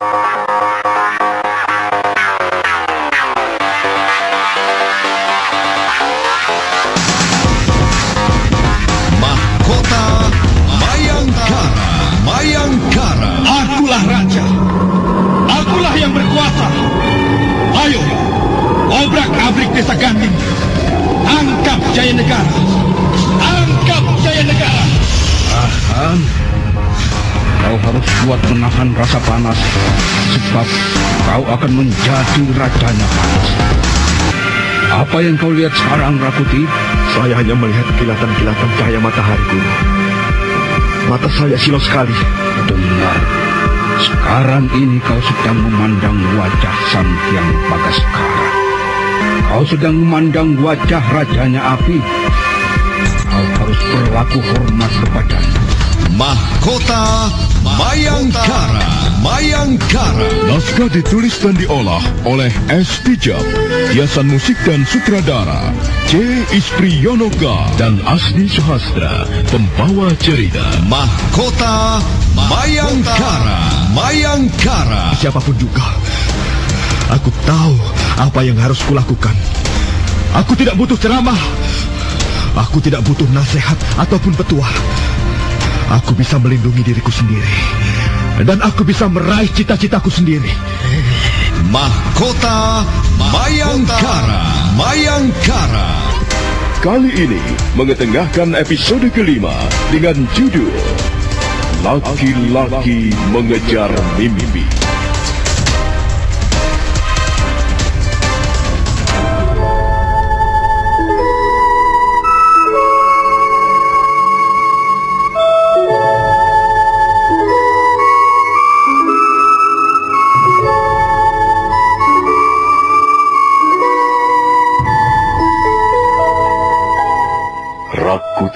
Mahkota rasa panas, sebab kau akan menjadi rajanya panas. Apa yang kau lihat sekarang, Rakuti? Saya hanya melihat kilatan-kilatan cahaya matahari, Guru. Mata saya silau sekali. Benar. Sekarang ini kau sedang memandang wajah Sang Hyang Bagaskara. Kau sedang memandang wajah rajanya api. Kau harus berlaku hormat kepadanya. Mahkota Mayangkara Mayangkara Naskah ditulis dan diolah oleh S. Tijab, hiasan musik dan sutradara C. Ispriyonoka dan Asdi Suhastra, pembawa cerita. Mahkota Mayangkara Mayangkara Siapa pun juga, aku tahu apa yang harus kulakukan. Aku tidak butuh ceramah. Aku tidak butuh nasihat ataupun petua. Aku bisa melindungi diriku sendiri. Dan aku bisa meraih cita-citaku sendiri. Mahkota Mayangkara Mayangkara Kali ini mengetengahkan episode kelima dengan judul Laki-laki mengejar mimpi.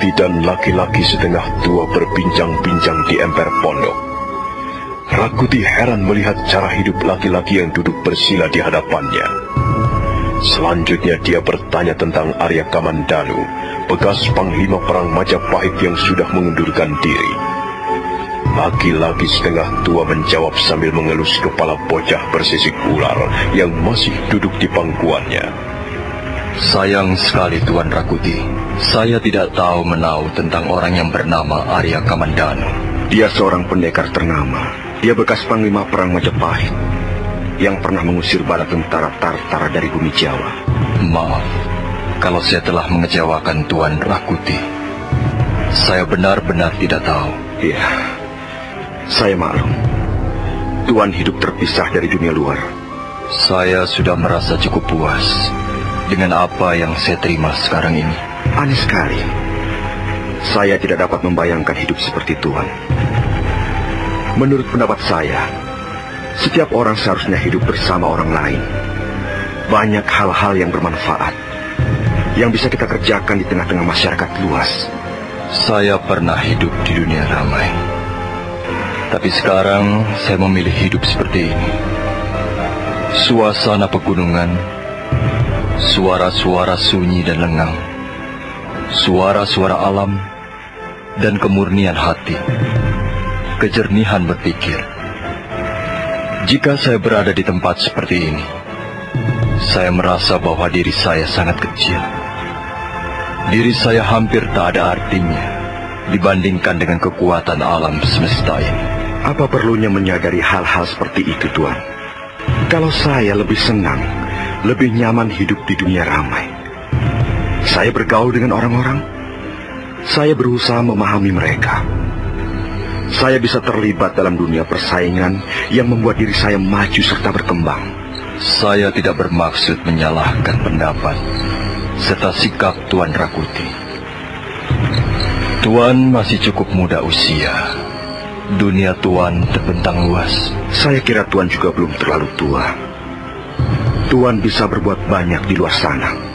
Dan laki-laki setengah tua berbincang-bincang di emper pondok. Rakuti heran melihat cara hidup laki-laki yang duduk bersila di hadapannya. Selanjutnya dia bertanya tentang Arya Kamandanu, bekas panglima perang Majapahit yang sudah mengundurkan diri. Laki-laki setengah tua menjawab sambil mengelus kepala bocah bersisik ular yang masih duduk di pangkuannya. Sayang sekali Tuan Rakuti. Saya tidak tahu menau tentang orang yang bernama Arya Kamandanu. Dia seorang pendekar ternama. Dia bekas panglima perang Majapahit yang pernah mengusir bala tentara Tartar dari bumi Jawa. Maaf, kalau saya telah mengecewakan Tuan Rakuti. Saya benar-benar tidak tahu. Iya, saya maklum. Tuan hidup terpisah dari dunia luar. Saya sudah merasa cukup puas dengan apa yang saya terima sekarang ini. Aneh sekali. Saya tidak dapat membayangkan hidup seperti Tuan. Menurut pendapat saya, setiap orang seharusnya hidup bersama orang lain. Banyak hal-hal yang bermanfaat yang bisa kita kerjakan di tengah-tengah masyarakat luas. Saya pernah hidup di dunia ramai. Tapi sekarang saya memilih hidup seperti ini. Suasana pegunungan, suara-suara sunyi dan lengang, suara-suara alam, dan kemurnian hati, kejernihan berpikir. Jika saya berada di tempat seperti ini, saya merasa bahwa diri saya sangat kecil. Diri saya hampir tak ada artinya dibandingkan dengan kekuatan alam semesta ini. Apa perlunya menyadari hal-hal seperti itu, Tuan? Kalau saya lebih senang, lebih nyaman hidup di dunia ramai. Saya bergaul dengan orang-orang. Saya berusaha memahami mereka. Saya bisa terlibat dalam dunia persaingan yang membuat diri saya maju serta berkembang. Saya tidak bermaksud menyalahkan pendapat serta sikap Tuan Rakuti. Tuan masih cukup muda usia. Dunia Tuan terbentang luas. Saya kira Tuan juga belum terlalu tua. Tuan bisa berbuat banyak di luar sana.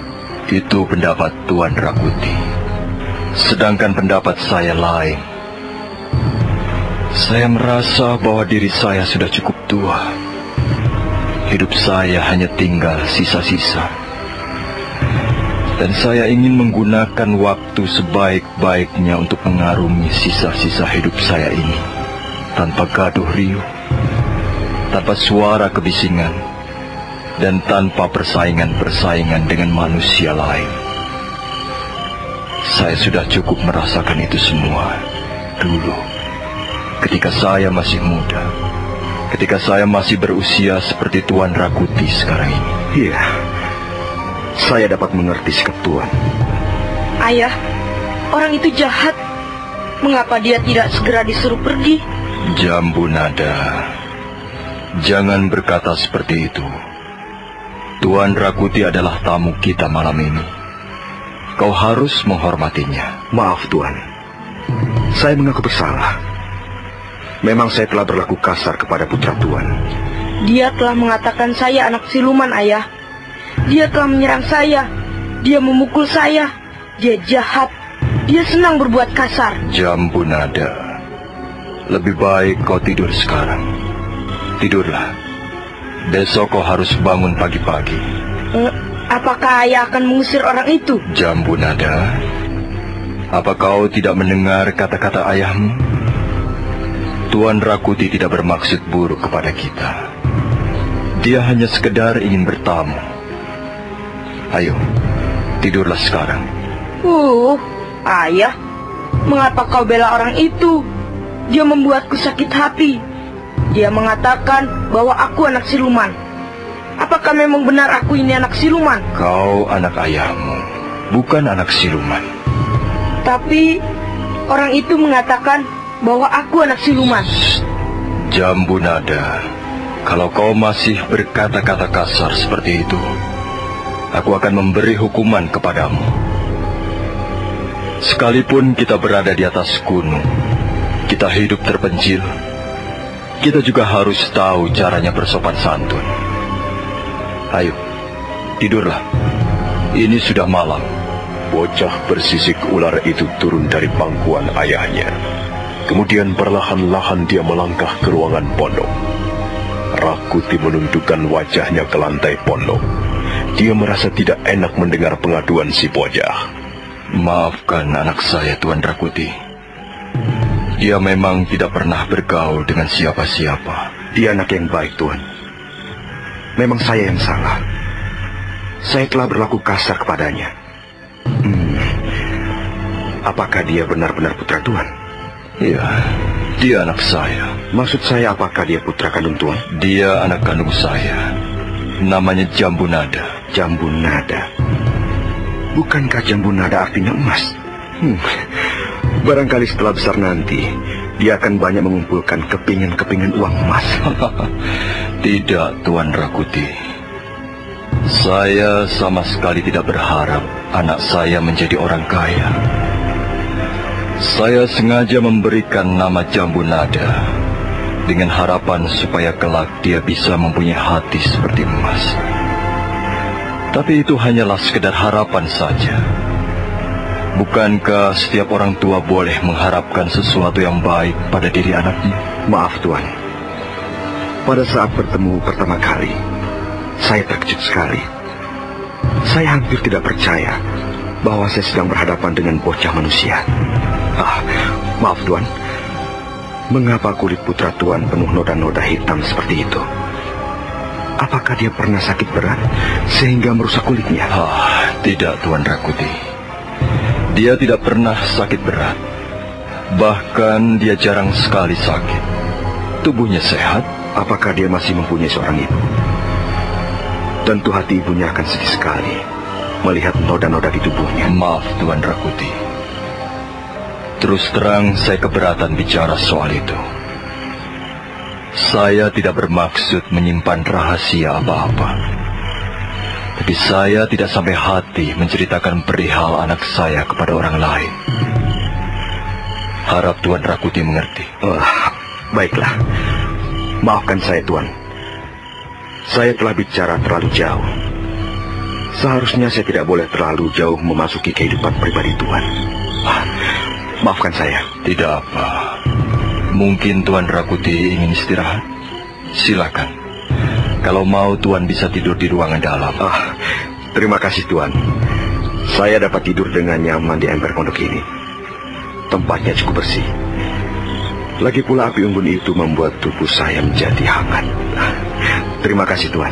Itu pendapat Tuan Rakuti. Sedangkan pendapat saya lain. Saya merasa bahwa diri saya sudah cukup tua. Hidup saya hanya tinggal sisa-sisa. Dan saya ingin menggunakan waktu sebaik-baiknya untuk mengarungi sisa-sisa hidup saya ini. Tanpa gaduh riuh. tanpa suara kebisingan, dan tanpa persaingan-persaingan dengan manusia lain. Saya sudah cukup merasakan itu semua dulu, ketika saya masih muda, ketika saya masih berusia seperti Tuan Rakuti sekarang ini. Iya, saya dapat mengerti sikap Tuan. Ayah, orang itu jahat. Mengapa dia tidak segera disuruh pergi? Jambu nada, jangan berkata seperti itu. Tuan Rakuti adalah tamu kita malam ini. Kau harus menghormatinya. Maaf Tuan, saya mengaku bersalah. Memang saya telah berlaku kasar kepada putra Tuan. Dia telah mengatakan saya anak siluman, ayah. Dia telah menyerang saya. Dia memukul saya. Dia jahat. Dia senang berbuat kasar. Jambu nada, lebih baik kau tidur sekarang. Tidurlah. Besok kau harus bangun pagi-pagi. Eh, apakah ayah akan mengusir orang itu? Jambu nada, apa kau tidak mendengar kata-kata ayahmu? Tuan Rakuti tidak bermaksud buruk kepada kita. Dia hanya sekedar ingin bertamu. Ayo, tidurlah sekarang. Uh, ayah, mengapa kau bela orang itu? Dia membuatku sakit hati. Dia mengatakan bahwa aku anak siluman. Apakah memang benar aku ini anak siluman? Kau anak ayahmu, bukan anak siluman. Tapi orang itu mengatakan bahwa aku anak siluman. Jambu nada, kalau kau masih berkata-kata kasar seperti itu, aku akan memberi hukuman kepadamu. Sekalipun kita berada di atas gunung, kita hidup terpencil, kita juga harus tahu caranya bersopan santun. Ayo, tidurlah. Ini sudah malam. Bocah bersisik ular itu turun dari pangkuan ayahnya. Kemudian perlahan-lahan dia melangkah ke ruangan pondok. Rakuti menundukkan wajahnya ke lantai pondok. Dia merasa tidak enak mendengar pengaduan si bocah. Maafkan anak saya, Tuan Rakuti. Dia memang tidak pernah bergaul dengan siapa-siapa. Dia anak yang baik Tuan. Memang saya yang salah. Saya telah berlaku kasar kepadanya. Hmm. Apakah dia benar-benar putra Tuan? Iya, dia anak saya. Maksud saya apakah dia putra kandung Tuan? Dia anak kandung saya. Namanya Jambu Nada. Jambu nada. Bukankah jambu nada artinya emas? Hmm. Barangkali setelah besar nanti, dia akan banyak mengumpulkan kepingan-kepingan uang emas. Tidak, Tuan Rakuti. Saya sama sekali tidak berharap anak saya menjadi orang kaya. Saya sengaja memberikan nama Jambu Nada dengan harapan supaya kelak dia bisa mempunyai hati seperti emas. Tapi itu hanyalah sekedar harapan saja. Bukankah setiap orang tua boleh mengharapkan sesuatu yang baik pada diri anaknya? Maaf Tuan. Pada saat bertemu pertama kali, saya terkejut sekali. Saya hampir tidak percaya bahwa saya sedang berhadapan dengan bocah manusia. Ah, maaf Tuan. Mengapa kulit putra Tuan penuh noda-noda hitam seperti itu? Apakah dia pernah sakit berat sehingga merusak kulitnya? Ah, tidak Tuan Rakuti. Dia tidak pernah sakit berat. Bahkan dia jarang sekali sakit. Tubuhnya sehat. Apakah dia masih mempunyai seorang ibu? Tentu hati ibunya akan sedih sekali melihat noda-noda di tubuhnya. Maaf Tuan Rakuti. Terus terang saya keberatan bicara soal itu. Saya tidak bermaksud menyimpan rahasia apa-apa. Tapi saya tidak sampai hati menceritakan perihal anak saya kepada orang lain. Harap Tuan Rakuti mengerti. Oh, baiklah. Maafkan saya, Tuan. Saya telah bicara terlalu jauh. Seharusnya saya tidak boleh terlalu jauh memasuki kehidupan pribadi Tuan. Ah, maafkan saya. Tidak apa. Mungkin Tuan Rakuti ingin istirahat? Silakan. Kalau mau Tuan bisa tidur di ruangan dalam. Ah, terima kasih Tuan. Saya dapat tidur dengan nyaman di emper pondok ini. Tempatnya cukup bersih. Lagi pula api unggun itu membuat tubuh saya menjadi hangat. Terima kasih Tuhan.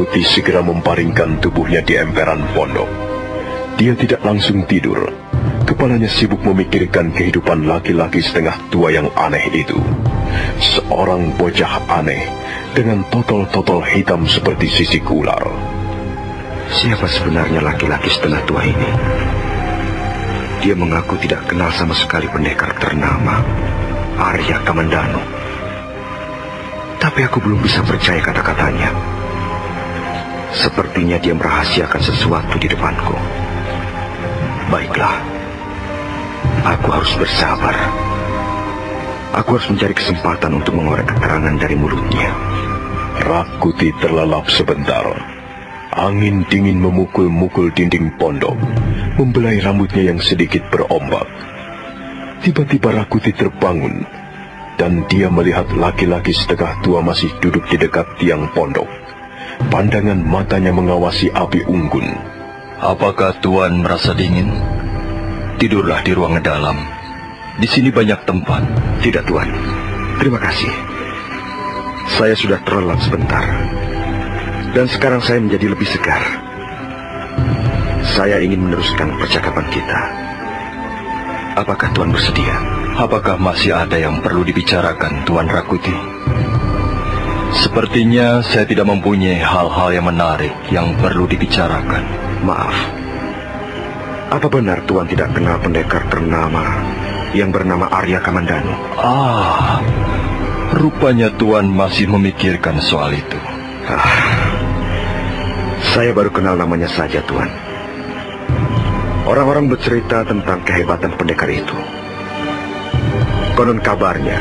Rakuti segera memparingkan tubuhnya di emperan pondok. Dia tidak langsung tidur. Kepalanya sibuk memikirkan kehidupan laki-laki setengah tua yang aneh itu. Seorang bocah aneh dengan totol-totol hitam seperti sisik ular. Siapa sebenarnya laki-laki setengah tua ini? Dia mengaku tidak kenal sama sekali pendekar ternama, Arya Kamandano. Tapi aku belum bisa percaya kata-katanya. Sepertinya dia merahasiakan sesuatu di depanku. Baiklah, aku harus bersabar. Aku harus mencari kesempatan untuk mengorek keterangan dari mulutnya. Rakuti terlelap sebentar. Angin dingin memukul-mukul dinding pondok, membelai rambutnya yang sedikit berombak. Tiba-tiba Rakuti terbangun, dan dia melihat laki-laki setengah tua masih duduk di dekat tiang pondok. Pandangan matanya mengawasi api unggun. Apakah Tuan merasa dingin? Tidurlah di ruangan dalam. Di sini banyak tempat. Tidak, Tuan. Terima kasih. Saya sudah terlelap sebentar. Dan sekarang saya menjadi lebih segar. Saya ingin meneruskan percakapan kita. Apakah Tuan bersedia? Apakah masih ada yang perlu dibicarakan, Tuan Rakuti? Sepertinya saya tidak mempunyai hal-hal yang menarik yang perlu dibicarakan. Maaf. Apa benar Tuan tidak kenal pendekar ternama yang bernama Arya Kamandanu? Ah, rupanya Tuan masih memikirkan soal itu. Ah, saya baru kenal namanya saja, Tuan. Orang-orang bercerita tentang kehebatan pendekar itu. Konon kabarnya,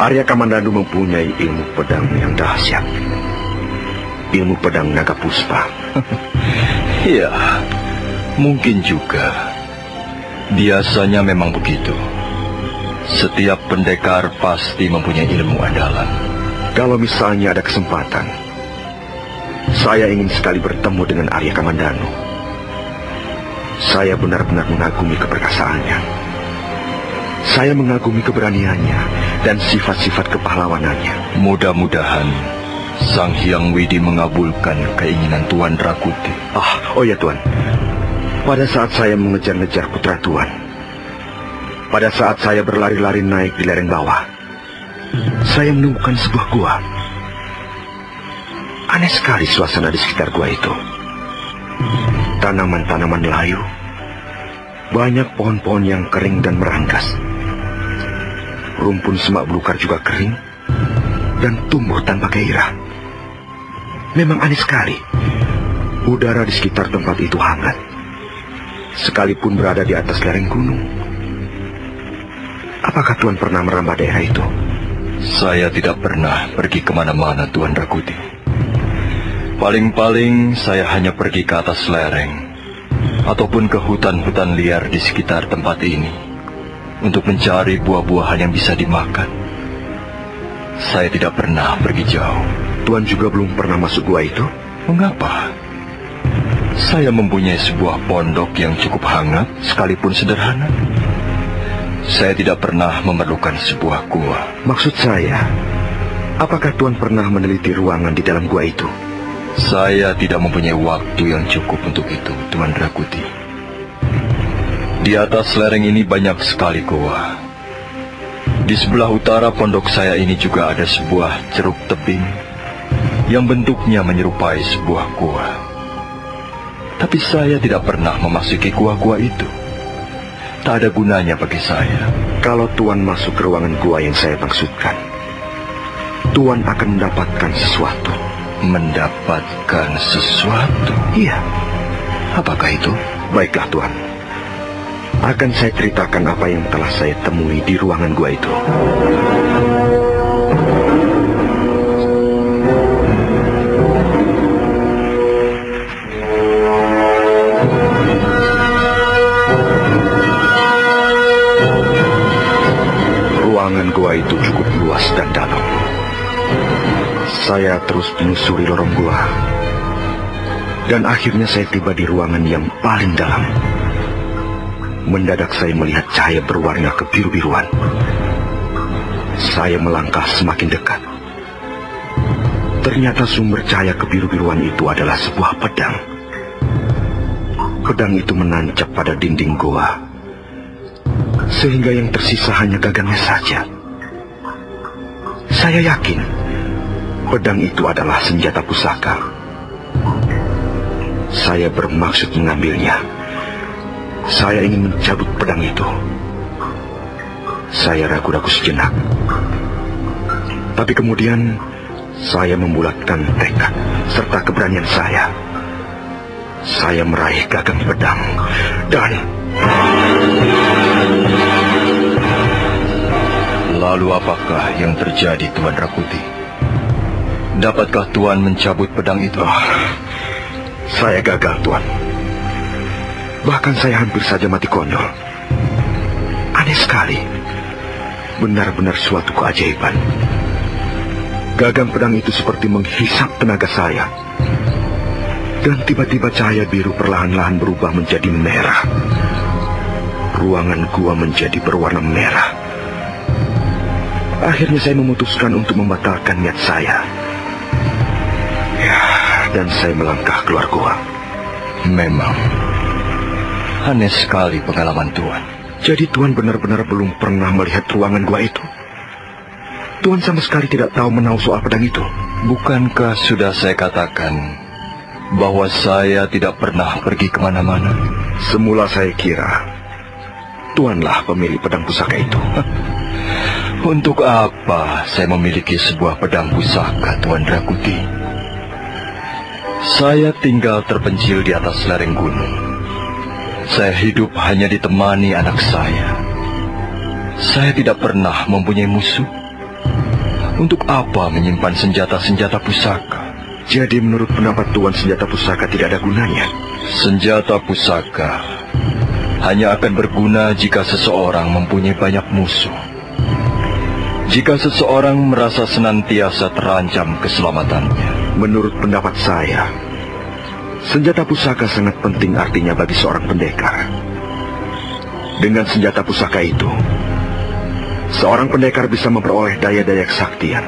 Arya Kamandanu mempunyai ilmu pedang yang dahsyat. Ilmu pedang naga puspa. Iya, mungkin juga. Biasanya memang begitu. Setiap pendekar pasti mempunyai ilmu andalan. Kalau misalnya ada kesempatan, saya ingin sekali bertemu dengan Arya Kamandanu. Saya benar-benar mengagumi keperkasaannya. Saya mengagumi keberaniannya dan sifat-sifat kepahlawanannya. Mudah-mudahan Sang Hyang Widi mengabulkan keinginan Tuan Rakuti. Ah, oh ya Tuan. Pada saat saya mengejar-ngejar putra Tuan, pada saat saya berlari-lari naik di lereng bawah, saya menemukan sebuah gua. Aneh sekali suasana di sekitar gua itu. Tanaman-tanaman layu, banyak pohon-pohon yang kering dan merangkas. Rumpun semak belukar juga kering dan tumbuh tanpa gairah. Memang aneh sekali. Udara di sekitar tempat itu hangat. Sekalipun berada di atas lereng gunung. Apakah Tuan pernah merambah daerah itu? Saya tidak pernah pergi ke mana-mana, Tuan Rakuti. Paling-paling saya hanya pergi ke atas lereng ataupun ke hutan-hutan liar di sekitar tempat ini untuk mencari buah-buahan yang bisa dimakan. Saya tidak pernah pergi jauh. Tuan juga belum pernah masuk gua itu? Mengapa? Saya mempunyai sebuah pondok yang cukup hangat sekalipun sederhana. Saya tidak pernah memerlukan sebuah gua. Maksud saya, apakah Tuan pernah meneliti ruangan di dalam gua itu? Saya tidak mempunyai waktu yang cukup untuk itu, Tuan Rakuti. Di atas lereng ini banyak sekali goa. Di sebelah utara pondok saya ini juga ada sebuah ceruk tebing yang bentuknya menyerupai sebuah gua. Tapi saya tidak pernah memasuki gua-gua itu. Tak ada gunanya bagi saya. Kalau Tuan masuk ke ruangan gua yang saya maksudkan, Tuan akan mendapatkan sesuatu. Mendapatkan sesuatu? Iya. Apakah itu? Baiklah, Tuan akan saya ceritakan apa yang telah saya temui di ruangan gua itu. Ruangan gua itu cukup luas dan dalam. Saya terus menyusuri lorong gua. Dan akhirnya saya tiba di ruangan yang paling dalam. Mendadak saya melihat cahaya berwarna kebiru-biruan. Saya melangkah semakin dekat. Ternyata sumber cahaya kebiru-biruan itu adalah sebuah pedang. Pedang itu menancap pada dinding goa. Sehingga yang tersisa hanya gagangnya saja. Saya yakin pedang itu adalah senjata pusaka. Saya bermaksud mengambilnya. Saya ingin mencabut pedang itu. Saya ragu-ragu sejenak. Tapi kemudian saya membulatkan tekad serta keberanian saya. Saya meraih gagang pedang dan Lalu apakah yang terjadi Tuan Rakuti? Dapatkah Tuan mencabut pedang itu? Oh, saya gagal, Tuan. Bahkan saya hampir saja mati konyol. Aneh sekali. Benar-benar suatu keajaiban. Gagang pedang itu seperti menghisap tenaga saya. Dan tiba-tiba cahaya biru perlahan-lahan berubah menjadi merah. Ruangan gua menjadi berwarna merah. Akhirnya saya memutuskan untuk membatalkan niat saya. Ya, dan saya melangkah keluar gua. Memang aneh sekali pengalaman Tuan. Jadi Tuan benar-benar belum pernah melihat ruangan gua itu. Tuan sama sekali tidak tahu menau soal pedang itu. Bukankah sudah saya katakan bahwa saya tidak pernah pergi ke mana-mana? Semula saya kira Tuanlah pemilik pedang pusaka itu. Untuk apa saya memiliki sebuah pedang pusaka, Tuan Rakuti? Saya tinggal terpencil di atas lereng gunung. Saya hidup hanya ditemani anak saya. Saya tidak pernah mempunyai musuh. Untuk apa menyimpan senjata-senjata pusaka? Jadi menurut pendapat Tuan senjata pusaka tidak ada gunanya? Senjata pusaka hanya akan berguna jika seseorang mempunyai banyak musuh. Jika seseorang merasa senantiasa terancam keselamatannya. Menurut pendapat saya, senjata pusaka sangat penting artinya bagi seorang pendekar. Dengan senjata pusaka itu, seorang pendekar bisa memperoleh daya-daya kesaktian.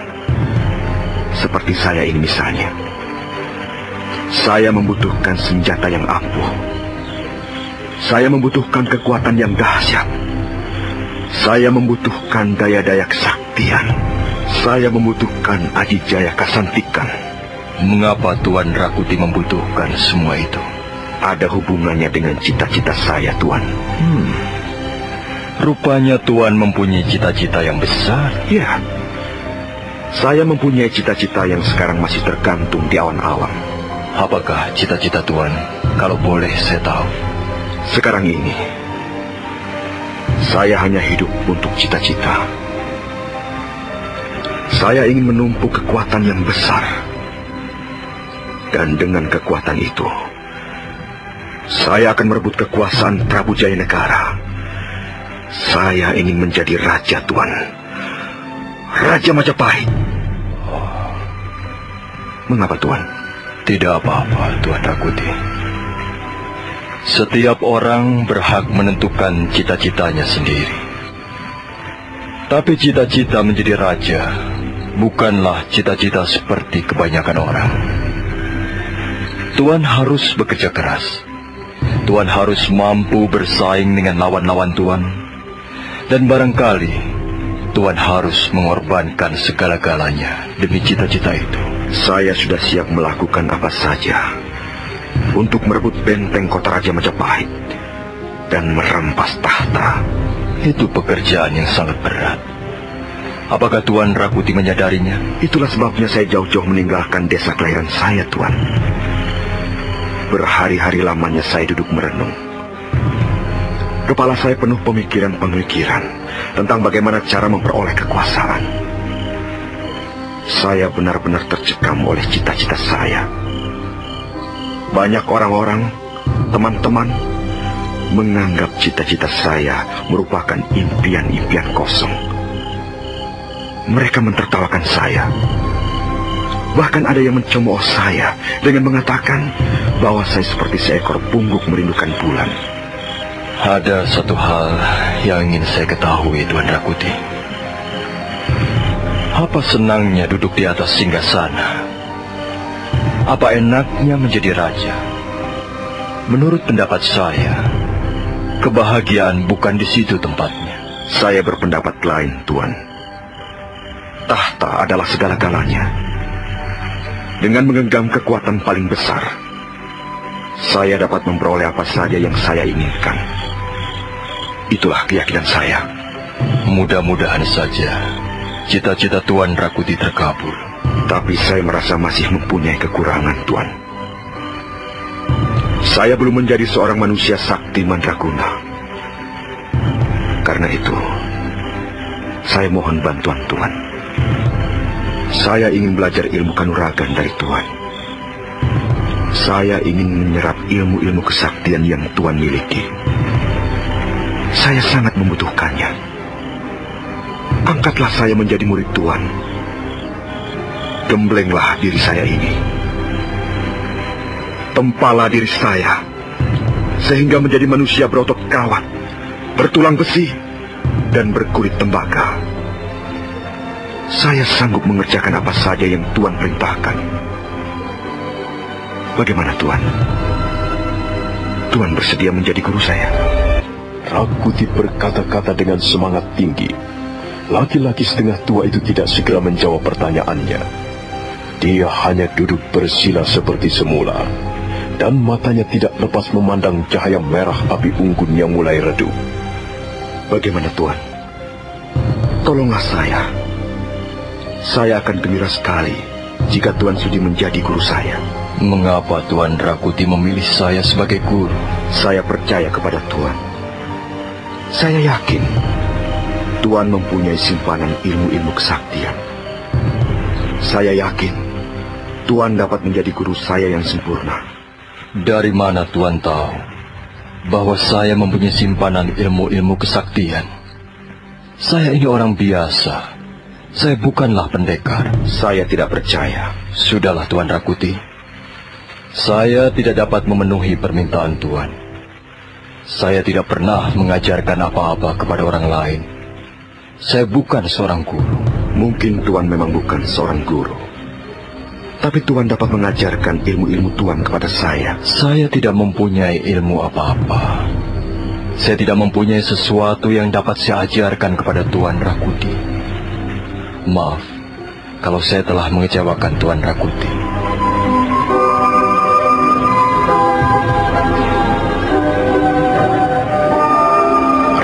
Seperti saya ini misalnya. Saya membutuhkan senjata yang ampuh. Saya membutuhkan kekuatan yang dahsyat. Saya membutuhkan daya-daya kesaktian. Saya membutuhkan adijaya kasantikan. Mengapa Tuan Rakuti membutuhkan semua itu? Ada hubungannya dengan cita-cita saya, Tuan. Hmm. Rupanya Tuan mempunyai cita-cita yang besar. Ya. Saya mempunyai cita-cita yang sekarang masih tergantung di awan-awan. Apakah cita-cita Tuan? Kalau boleh saya tahu. Sekarang ini, saya hanya hidup untuk cita-cita. Saya ingin menumpuk kekuatan yang besar. Dan dengan kekuatan itu, saya akan merebut kekuasaan Prabu Jaya Negara. Saya ingin menjadi raja, Tuan. Raja Majapahit. Mengapa, Tuan? Tidak apa-apa, Tuan Rakuti. Setiap orang berhak menentukan cita-citanya sendiri. Tapi cita-cita menjadi raja bukanlah cita-cita seperti kebanyakan orang. Tuan harus bekerja keras. Tuan harus mampu bersaing dengan lawan-lawan Tuan. Dan barangkali Tuan harus mengorbankan segala-galanya demi cita-cita itu. Saya sudah siap melakukan apa saja untuk merebut benteng kota Raja Majapahit dan merampas tahta. Itu pekerjaan yang sangat berat. Apakah Tuan Rakuti menyadarinya? Itulah sebabnya saya jauh-jauh meninggalkan desa kelahiran saya, Tuan. Berhari-hari lamanya saya duduk merenung. Kepala saya penuh pemikiran-pemikiran tentang bagaimana cara memperoleh kekuasaan. Saya benar-benar tercekam oleh cita-cita saya banyak orang-orang, teman-teman, menganggap cita-cita saya merupakan impian-impian kosong. Mereka mentertawakan saya. Bahkan ada yang mencemooh saya dengan mengatakan bahwa saya seperti seekor pungguk merindukan bulan. Ada satu hal yang ingin saya ketahui, Tuan Rakuti. Apa senangnya duduk di atas singgasana? Apa enaknya menjadi raja? Menurut pendapat saya, kebahagiaan bukan di situ tempatnya. Saya berpendapat lain, Tuan. Tahta adalah segala-galanya. Dengan menggenggam kekuatan paling besar, saya dapat memperoleh apa saja yang saya inginkan. Itulah keyakinan saya. Mudah-mudahan saja cita-cita Tuan Rakuti terkabul. Tapi saya merasa masih mempunyai kekurangan, Tuan. Saya belum menjadi seorang manusia sakti mandraguna. Karena itu, saya mohon bantuan Tuan. Saya ingin belajar ilmu kanuragan dari Tuan. Saya ingin menyerap ilmu-ilmu kesaktian yang Tuan miliki. Saya sangat membutuhkannya. Angkatlah saya menjadi murid Tuan. Gemblenglah diri saya ini. Tempalah diri saya. Sehingga menjadi manusia berotot kawat, bertulang besi, dan berkulit tembaga. Saya sanggup mengerjakan apa saja yang Tuan perintahkan. Bagaimana Tuan? Tuan bersedia menjadi guru saya? Rakuti berkata-kata dengan semangat tinggi. Laki-laki setengah tua itu tidak segera menjawab pertanyaannya. Dia hanya duduk bersila seperti semula, dan matanya tidak lepas memandang cahaya merah api unggun yang mulai redup. Bagaimana Tuan? Tolonglah saya. Saya akan gembira sekali jika Tuan sudi menjadi guru saya. Mengapa Tuan Rakuti memilih saya sebagai guru? Saya percaya kepada Tuan. Saya yakin Tuan mempunyai simpanan ilmu-ilmu kesaktian. Saya yakin Tuan dapat menjadi guru saya yang sempurna. Dari mana Tuan tahu bahwa saya mempunyai simpanan ilmu-ilmu kesaktian? Saya ini orang biasa. Saya bukanlah pendekar. Saya tidak percaya. Sudahlah Tuan Rakuti. Saya tidak dapat memenuhi permintaan Tuan. Saya tidak pernah mengajarkan apa-apa kepada orang lain. Saya bukan seorang guru. Mungkin Tuan memang bukan seorang guru. Tapi Tuan dapat mengajarkan ilmu-ilmu Tuan kepada saya. Saya tidak mempunyai ilmu apa-apa. Saya tidak mempunyai sesuatu yang dapat saya ajarkan kepada Tuan Rakuti. Maaf, kalau saya telah mengecewakan Tuan Rakuti.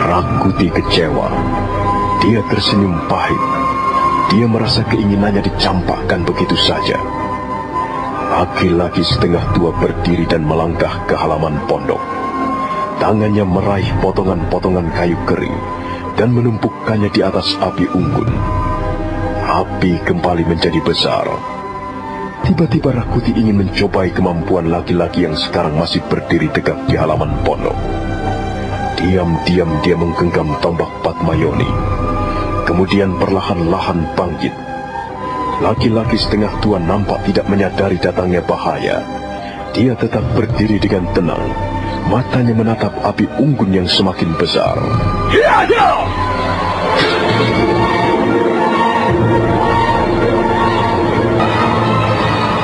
Rakuti kecewa. Dia tersenyum pahit. Dia merasa keinginannya dicampakkan begitu saja. Laki-laki setengah tua berdiri dan melangkah ke halaman pondok. Tangannya meraih potongan-potongan kayu kering dan menumpukannya di atas api unggun. Api kembali menjadi besar. Tiba-tiba Rakuti ingin mencobai kemampuan laki-laki yang sekarang masih berdiri tegak di halaman pondok. Diam-diam dia menggenggam tombak Patmayoni. Kemudian perlahan-lahan bangkit. Laki-laki setengah tua nampak tidak menyadari datangnya bahaya. Dia tetap berdiri dengan tenang. Matanya menatap api unggun yang semakin besar.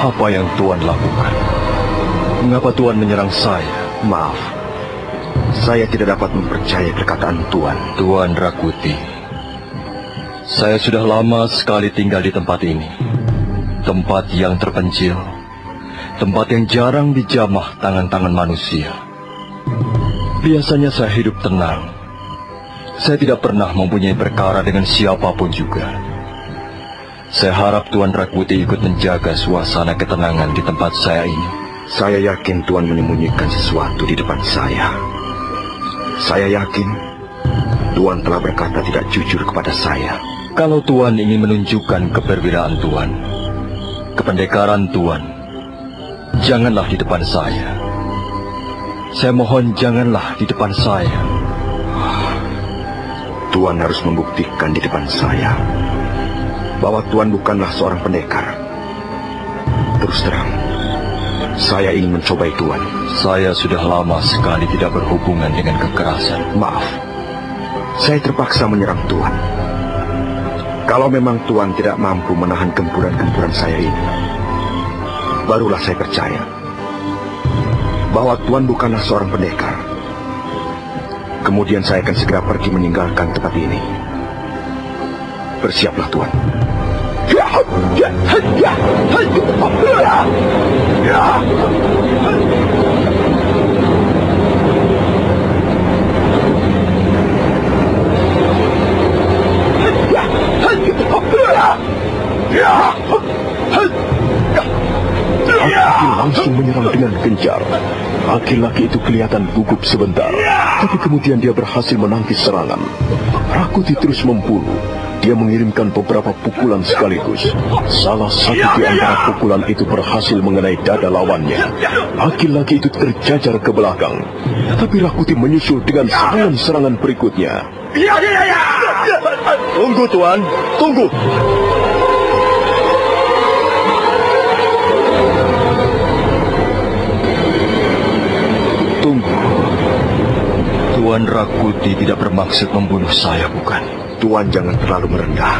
Apa yang Tuan lakukan? Mengapa Tuan menyerang saya? Maaf, saya tidak dapat mempercayai perkataan Tuan. Tuan Rakuti, saya sudah lama sekali tinggal di tempat ini. Tempat yang terpencil, tempat yang jarang dijamah tangan-tangan manusia. Biasanya saya hidup tenang. Saya tidak pernah mempunyai perkara dengan siapa pun juga. Saya harap Tuan Rakuti ikut menjaga suasana ketenangan di tempat saya ini. Saya yakin Tuan menyembunyikan sesuatu di depan saya. Saya yakin Tuan telah berkata tidak jujur kepada saya. Kalau Tuan ingin menunjukkan keperwiraan Tuan, kependekaran Tuan, janganlah di depan saya. Saya mohon janganlah di depan saya. Tuan harus membuktikan di depan saya bahwa Tuan bukanlah seorang pendekar. Terus terang, saya ingin mencobai Tuan. Saya sudah lama sekali tidak berhubungan dengan kekerasan. Maaf, saya terpaksa menyerang Tuan. Kalau memang Tuan tidak mampu menahan gempuran-gempuran saya ini, barulah saya percaya bahwa Tuan bukanlah seorang pendekar. Kemudian saya akan segera pergi meninggalkan tempat ini. Bersiaplah Tuan. Laki-laki itu kelihatan gugup sebentar, tapi kemudian dia berhasil menangkis serangan. Rakuti terus membunuh. Dia mengirimkan beberapa pukulan sekaligus. Salah satu di antara pukulan itu berhasil mengenai dada lawannya. Laki-laki itu terjajar ke belakang. Tapi Rakuti menyusul dengan serangan-serangan berikutnya. Tunggu Tuan, tunggu. Tunggu. Tuan Rakuti tidak bermaksud membunuh saya, bukan? Tuan jangan terlalu merendah.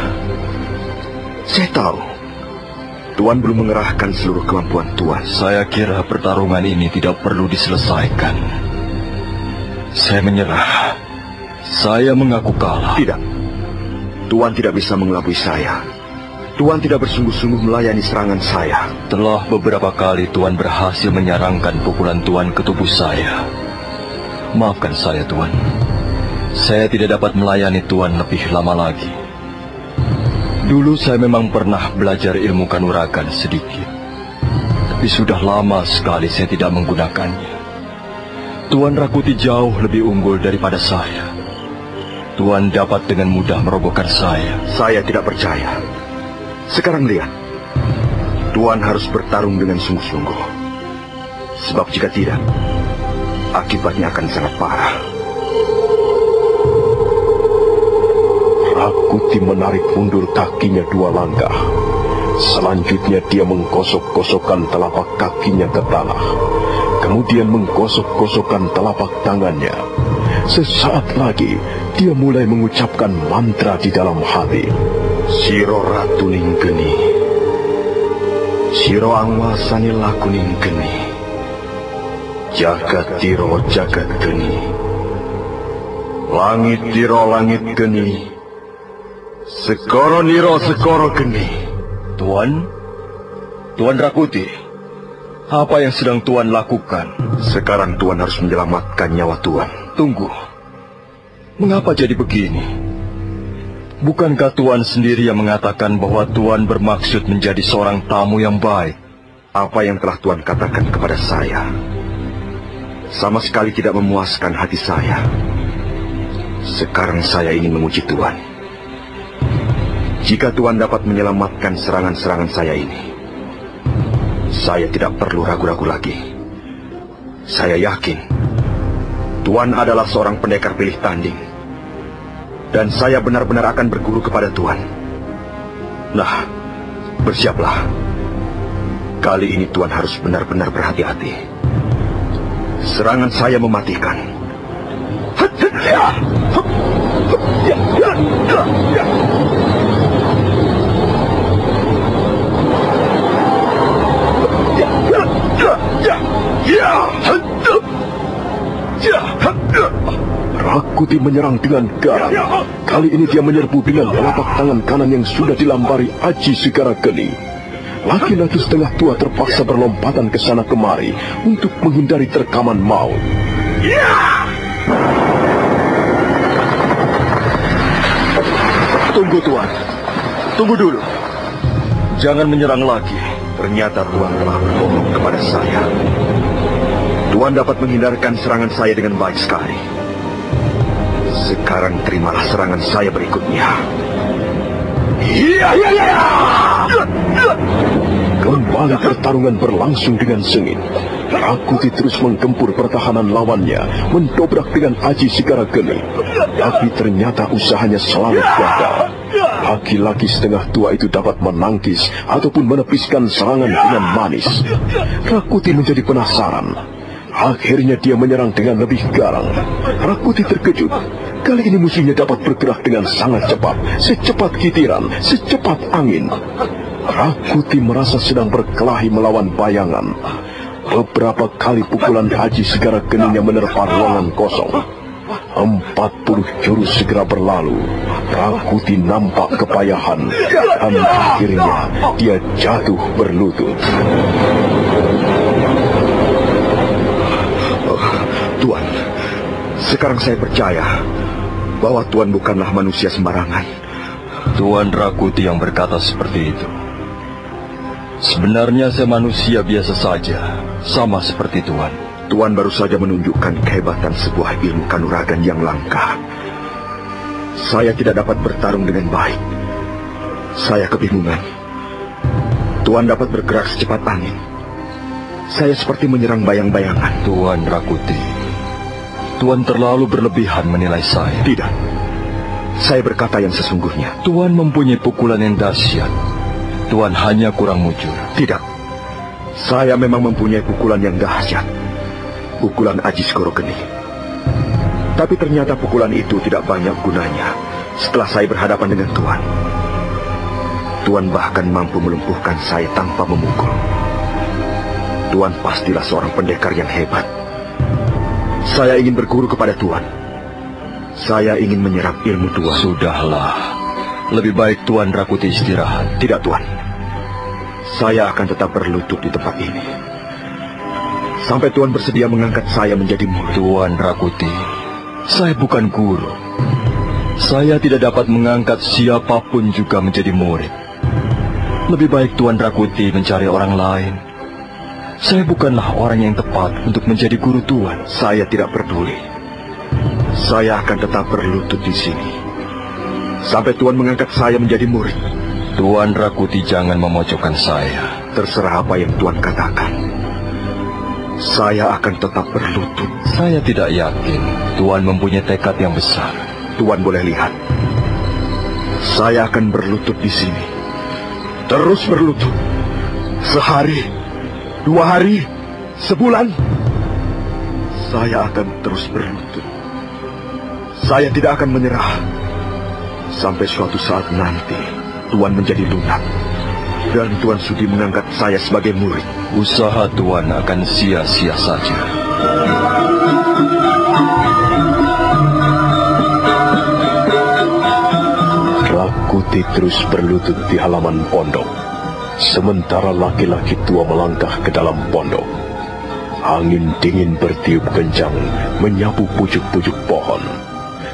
Saya tahu. Tuan belum mengerahkan seluruh kemampuan Tuan. Saya kira pertarungan ini tidak perlu diselesaikan. Saya menyerah. Saya mengaku kalah. Tidak. Tuan tidak bisa mengelabui saya. Tuan tidak bersungguh-sungguh melayani serangan saya. Telah beberapa kali Tuan berhasil menyarangkan pukulan Tuan ke tubuh saya. Maafkan saya, Tuan. Saya tidak dapat melayani Tuan lebih lama lagi. Dulu saya memang pernah belajar ilmu kanuragan sedikit. Tapi sudah lama sekali saya tidak menggunakannya. Tuan Rakuti jauh lebih unggul daripada saya. Tuan dapat dengan mudah merobohkan saya. Saya tidak percaya. Sekarang lihat. Tuan harus bertarung dengan sungguh-sungguh. Sebab jika tidak, akibatnya akan sangat parah. Rakuti menarik mundur kakinya dua langkah. Selanjutnya dia menggosok-gosokkan telapak kakinya ke tanah. Kemudian menggosok-gosokkan telapak tangannya. Sesaat lagi, dia mulai mengucapkan mantra di dalam hati. Siro ratuning geni. Siro angwasani lakuning geni. Jagat tiro jagat geni. Langit tiro langit geni. Sekoro niro sekoro geni. Tuan? Tuan Rakuti, apa yang sedang Tuan lakukan? Sekarang Tuan harus menyelamatkan nyawa Tuan. Tunggu. Mengapa jadi begini? Bukankah Tuan sendiri yang mengatakan bahwa Tuan bermaksud menjadi seorang tamu yang baik? Apa yang telah Tuan katakan kepada saya sama sekali tidak memuaskan hati saya. Sekarang saya ingin menguji Tuan. Jika Tuan dapat menyelamatkan serangan-serangan saya ini, saya tidak perlu ragu-ragu lagi. Saya yakin Tuan adalah seorang pendekar pilih tanding. Dan saya benar-benar akan berguru kepada Tuan. Nah, bersiaplah. Kali ini Tuan harus benar-benar berhati-hati. Serangan saya mematikan. Rakuti menyerang dengan garang. Kali ini dia menyerbu dengan telapak tangan kanan yang sudah dilambari Aji Segara Geni. Laki-laki setengah tua terpaksa berlompatan ke sana kemari untuk menghindari terkaman maut. Tunggu Tuan. Tunggu dulu. Jangan menyerang lagi. Ternyata Tuan telah berbohong kepada saya. Tuan dapat menghindarkan serangan saya dengan baik sekali. Sekarang terimalah serangan saya berikutnya. Kembali pertarungan berlangsung dengan sengit. Rakuti terus menggempur pertahanan lawannya, mendobrak dengan Aji Sigara Geni. Tapi ternyata usahanya selalu gagal. Laki-laki setengah tua itu dapat menangkis ataupun menepiskan serangan dengan manis. Rakuti menjadi penasaran. Akhirnya dia menyerang dengan lebih garang. Rakuti terkejut. Kali ini musuhnya dapat bergerak dengan sangat cepat, secepat kitiran, secepat angin. Rakuti merasa sedang berkelahi melawan bayangan. Beberapa kali pukulan Haji segera keningnya menerpa ruangan kosong. Empat puluh jurus segera berlalu. Rakuti nampak kepayahan. Dan akhirnya dia jatuh berlutut. Tuan, sekarang saya percaya bahwa Tuan bukanlah manusia sembarangan. Tuan Rakuti yang berkata seperti itu. Sebenarnya saya manusia biasa saja, sama seperti Tuan. Tuan baru saja menunjukkan kehebatan sebuah ilmu kanuragan yang langka. Saya tidak dapat bertarung dengan baik. Saya kebingungan. Tuan dapat bergerak secepat angin. Saya seperti menyerang bayang-bayangan. Tuan Rakuti, Tuan terlalu berlebihan menilai saya. Tidak. Saya berkata yang sesungguhnya. Tuan mempunyai pukulan yang dahsyat. Tuan hanya kurang mujur. Tidak. Saya memang mempunyai pukulan yang dahsyat. Pukulan Ajis Gorogeni. Tapi ternyata pukulan itu tidak banyak gunanya setelah saya berhadapan dengan Tuan. Tuan bahkan mampu melumpuhkan saya tanpa memukul. Tuan pastilah seorang pendekar yang hebat. Saya ingin berguru kepada Tuan. Saya ingin menyerap ilmu Tuan. Sudahlah. Lebih baik Tuan Rakuti istirahat. Tidak, Tuan. Saya akan tetap berlutut di tempat ini. Sampai Tuan bersedia mengangkat saya menjadi murid. Tuan Rakuti, saya bukan guru. Saya tidak dapat mengangkat siapa pun juga menjadi murid. Lebih baik Tuan Rakuti mencari orang lain. Saya bukanlah orang yang tepat untuk menjadi guru Tuan. Saya tidak peduli. Saya akan tetap berlutut di sini. Sampai Tuan mengangkat saya menjadi murid. Tuan Rakuti jangan memojokkan saya. Terserah apa yang Tuan katakan. Saya akan tetap berlutut. Saya tidak yakin Tuan mempunyai tekad yang besar. Tuan boleh lihat. Saya akan berlutut di sini. Terus berlutut. Sehari, dua hari, sebulan. Saya akan terus berlutut. Saya tidak akan menyerah. Sampai suatu saat nanti, Tuan menjadi lunak. Dan Tuan sudi mengangkat saya sebagai murid. Usaha Tuan akan sia-sia saja. Rakuti terus berlutut di halaman pondok. Sementara laki-laki tua melangkah ke dalam pondok. Angin dingin bertiup kencang menyapu pucuk-pucuk pohon.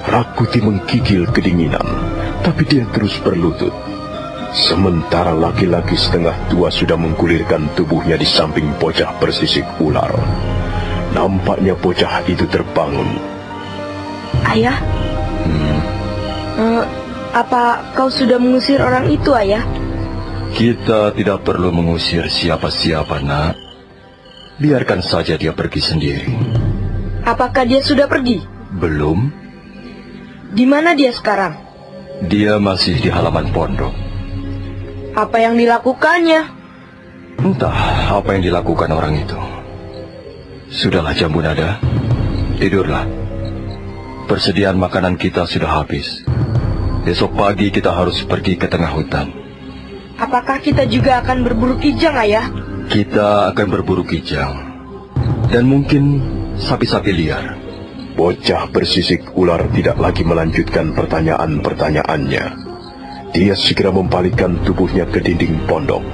Rakuti menggigil kedinginan, tapi dia terus berlutut. Sementara laki-laki setengah tua sudah menggulirkan tubuhnya di samping bocah bersisik ular. Nampaknya bocah itu terbangun. Ayah? Eh, apa kau sudah mengusir orang itu, Ayah? Kita tidak perlu mengusir siapa-siapa, nak. Biarkan saja dia pergi sendiri. Apakah dia sudah pergi? Belum, Di mana dia sekarang? dia masih di halaman pondok. Apa yang dilakukannya? Entah apa yang dilakukan orang itu. Sudahlah jambu nada, tidurlah. Persediaan makanan kita sudah habis. Besok pagi kita harus pergi ke tengah hutan. Apakah kita juga akan berburu kijang, Ayah? Kita akan berburu kijang. Dan mungkin sapi-sapi liar. Bocah bersisik ular tidak lagi melanjutkan pertanyaan-pertanyaannya. Dia segera membalikkan tubuhnya ke dinding pondok.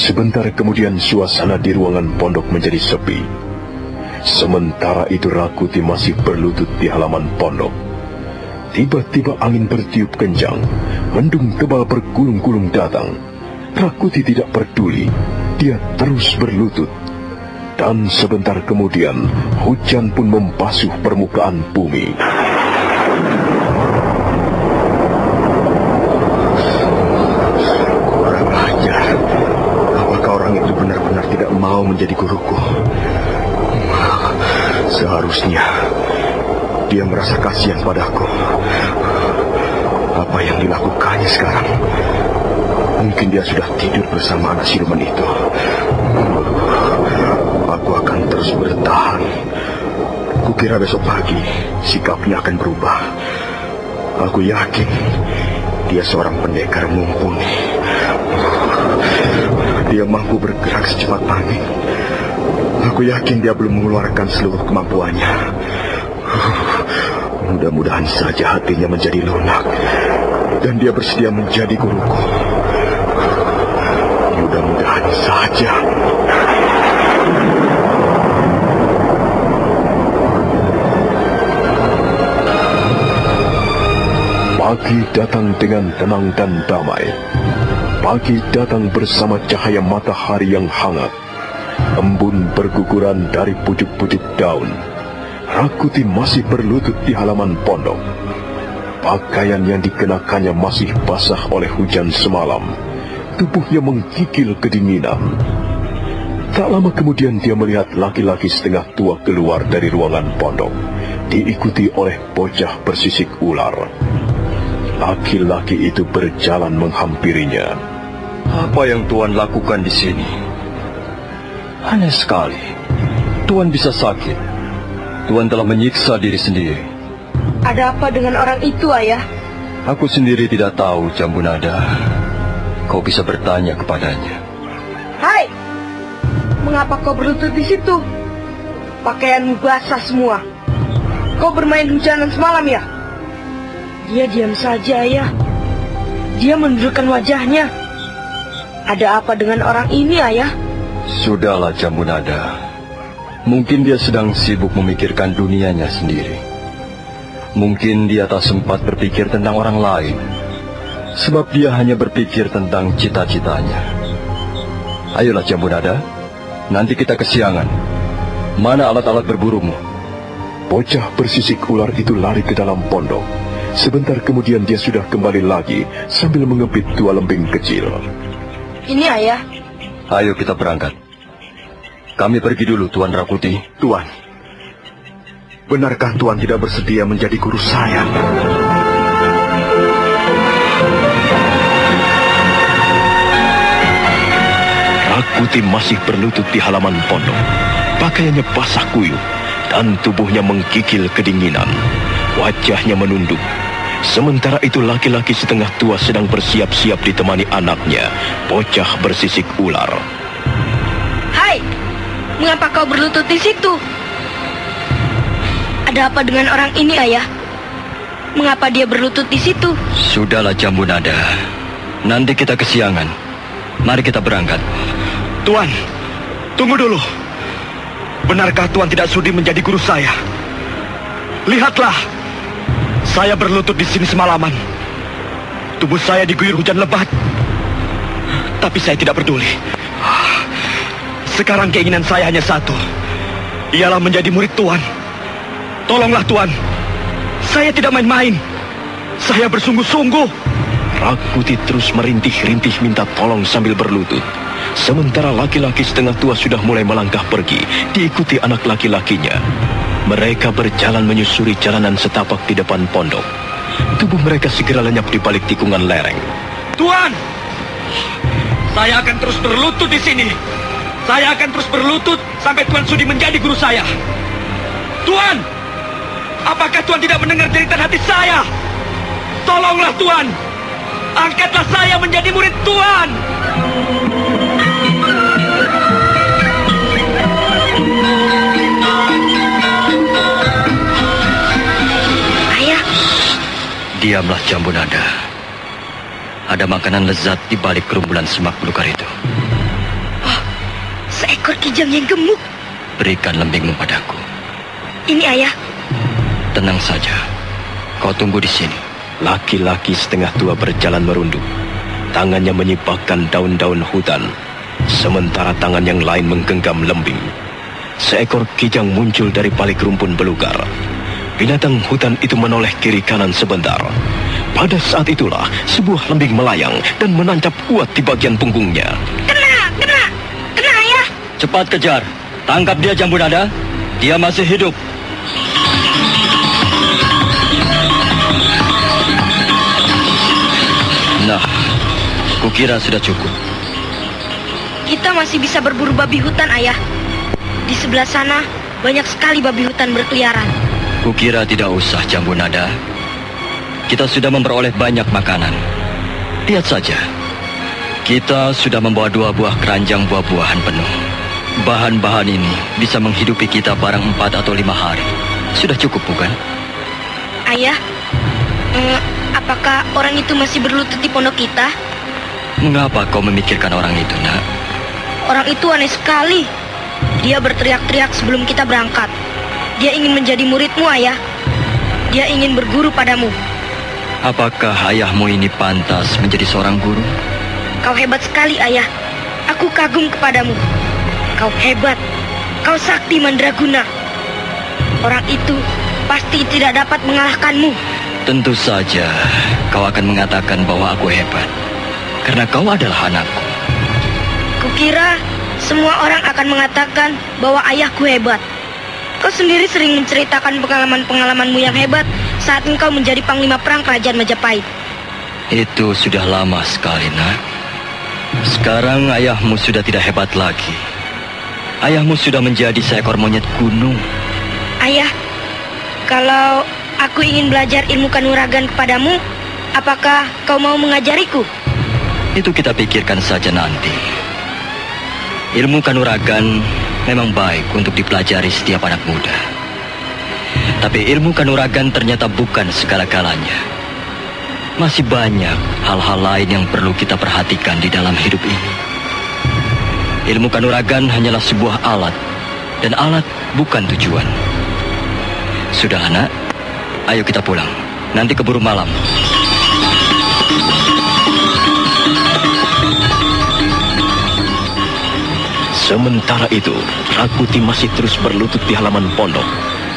Sebentar kemudian suasana di ruangan pondok menjadi sepi. Sementara itu Rakuti masih berlutut di halaman pondok. Tiba-tiba angin bertiup kencang, mendung tebal bergulung-gulung datang. Rakuti tidak peduli, dia terus berlutut. Dan sebentar kemudian, hujan pun membasuh permukaan bumi. Kurang ajar. Apakah orang itu benar-benar tidak mau menjadi guruku? Seharusnya dia merasa kasihan padaku. Apa yang dilakukannya sekarang? Mungkin dia sudah tidur bersama anak siluman itu. Aku akan terus bertahan. Kukira besok pagi sikapnya akan berubah. Aku yakin dia seorang pendekar mumpuni. Dia mampu bergerak secepat angin. Aku yakin dia belum mengeluarkan seluruh kemampuannya. Mudah-mudahan saja hatinya menjadi lunak dan dia bersedia menjadi guruku. Mudah-mudahan saja. Pagi datang dengan tenang dan damai. Pagi datang bersama cahaya matahari yang hangat. Embun berguguran dari pucuk-pucuk daun. Rakuti masih berlutut di halaman pondok. Pakaian yang dikenakannya masih basah oleh hujan semalam. Tubuhnya menggigil kedinginan. Tak lama kemudian dia melihat laki-laki setengah tua keluar dari ruangan pondok, diikuti oleh bocah bersisik ular. Laki-laki itu berjalan menghampirinya. Apa yang Tuan lakukan di sini? Aneh sekali. Tuan bisa sakit. Tuan telah menyiksa diri sendiri. Ada apa dengan orang itu, ayah? Aku sendiri tidak tahu, Jambu Nada. Kau bisa bertanya kepadanya. Hai, mengapa kau berlutut di situ? Pakaianmu basah semua. Kau bermain hujanan semalam ya? Dia diam saja ya. Dia menundukkan wajahnya. Ada apa dengan orang ini, ayah? Sudahlah, Jambu Nada. Mungkin dia sedang sibuk memikirkan dunianya sendiri. Mungkin dia tak sempat berpikir tentang orang lain. Sebab dia hanya berpikir tentang cita-citanya. Ayolah, Jambu Nada. Nanti kita kesiangan. Mana alat-alat berburumu? Bocah bersisik ular itu lari ke dalam pondok. Sebentar kemudian dia sudah kembali lagi sambil mengepit dua lembing kecil. Ini ayah. Ayo kita berangkat. Kami pergi dulu, Tuan Rakuti. Tuan, benarkah Tuan tidak bersedia menjadi guru saya? Rakuti masih berlutut di halaman pondok. Pakaiannya basah kuyup dan tubuhnya menggigil kedinginan. Wajahnya menunduk. Sementara itu laki-laki setengah tua sedang bersiap-siap ditemani anaknya, bocah bersisik ular. Hai, mengapa kau berlutut di situ? Ada apa dengan orang ini, ayah? Mengapa dia berlutut di situ? Sudahlah, Jambu Nada. Nanti kita kesiangan. Mari kita berangkat. Tuan, tunggu dulu. Benarkah Tuan tidak sudi menjadi guru saya? Lihatlah, saya berlutut di sini semalaman. Tubuh saya diguyur hujan lebat. Tapi saya tidak peduli. Sekarang keinginan saya hanya satu. Ialah menjadi murid Tuan. Tolonglah Tuan. Saya tidak main-main. Saya bersungguh-sungguh. Rakuti terus merintih-rintih minta tolong sambil berlutut. Sementara laki-laki setengah tua sudah mulai melangkah pergi, diikuti anak laki-lakinya. Mereka berjalan menyusuri jalanan setapak di depan pondok. Tubuh mereka segera lenyap di balik tikungan lereng. Tuan, saya akan terus berlutut di sini. Saya akan terus berlutut sampai Tuan sudi menjadi guru saya. Tuan, apakah Tuan tidak mendengar jeritan hati saya? Tolonglah Tuan, angkatlah saya menjadi murid Tuan. Ayah, Diamlah, Jambu Nada. Ada makanan lezat di balik kerumbulan semak belukar itu. seekor kijang yang gemuk. Berikan lembingmu padaku. Ini ayah. Tenang saja. Kau tunggu di sini. Laki-laki setengah tua berjalan merunduk. Tangannya menyibakkan daun-daun hutan. Sementara tangan yang lain menggenggam lembing. Seekor kijang muncul dari balik rumpun belukar. Binatang hutan itu menoleh kiri kanan sebentar. Pada saat itulah sebuah lembing melayang dan menancap kuat di bagian punggungnya. Kena, kena, kena ayah. Cepat kejar. Tangkap dia, Jambu Nada. Dia masih hidup. Kukira sudah cukup. Kita masih bisa berburu babi hutan, Ayah. Di sebelah sana banyak sekali babi hutan berkeliaran. Kukira tidak usah jambu nada. Kita sudah memperoleh banyak makanan. Lihat saja. Kita sudah membawa dua buah keranjang buah-buahan penuh. Bahan-bahan ini bisa menghidupi kita barang empat atau lima hari. Sudah cukup bukan? Ayah, eh, apakah orang itu masih berlutut di pondok kita? Mengapa kau memikirkan orang itu, nak? Orang itu aneh sekali. Dia berteriak-teriak sebelum kita berangkat. Dia ingin menjadi muridmu, Ayah. Dia ingin berguru padamu. Apakah ayahmu ini pantas menjadi seorang guru? Kau hebat sekali, Ayah. Aku kagum kepadamu. Kau hebat. Kau sakti mandraguna. Orang itu pasti tidak dapat mengalahkanmu. Tentu saja kau akan mengatakan bahwa aku hebat. Karena kau adalah anakku. Kukira semua orang akan mengatakan bahwa ayahku hebat. Kau sendiri sering menceritakan pengalaman-pengalamanmu yang hebat saat engkau menjadi panglima perang kerajaan Majapahit. Itu sudah lama sekali, nak. Sekarang ayahmu sudah tidak hebat lagi. Ayahmu sudah menjadi seekor monyet gunung. Ayah, kalau aku ingin belajar ilmu kanuragan kepadamu, apakah kau mau mengajariku? Itu kita pikirkan saja nanti. Ilmu kanuragan memang baik untuk dipelajari setiap anak muda. Tapi ilmu kanuragan ternyata bukan segala-galanya. Masih banyak hal-hal lain yang perlu kita perhatikan di dalam hidup ini. Ilmu kanuragan hanyalah sebuah alat, dan alat bukan tujuan. Sudah anak, ayo kita pulang. Nanti keburu malam. Sementara itu, Rakuti masih terus berlutut di halaman pondok.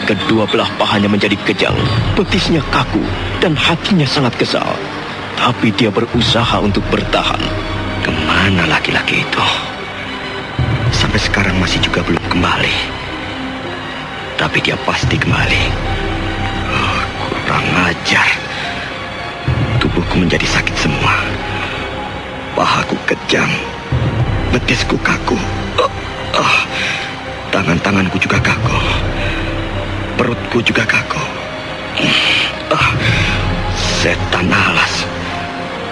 Kedua belah pahanya menjadi kejang, betisnya kaku, dan hatinya sangat kesal. Tapi dia berusaha untuk bertahan. Ke mana laki-laki itu? Sampai sekarang masih juga belum kembali. Tapi dia pasti kembali. Oh, kurang ajar. Tubuhku menjadi sakit semua. Pahaku kejang. Betisku kaku. Oh, oh. Tangan-tanganku juga kaku. Perutku juga kaku. Oh, setan alas.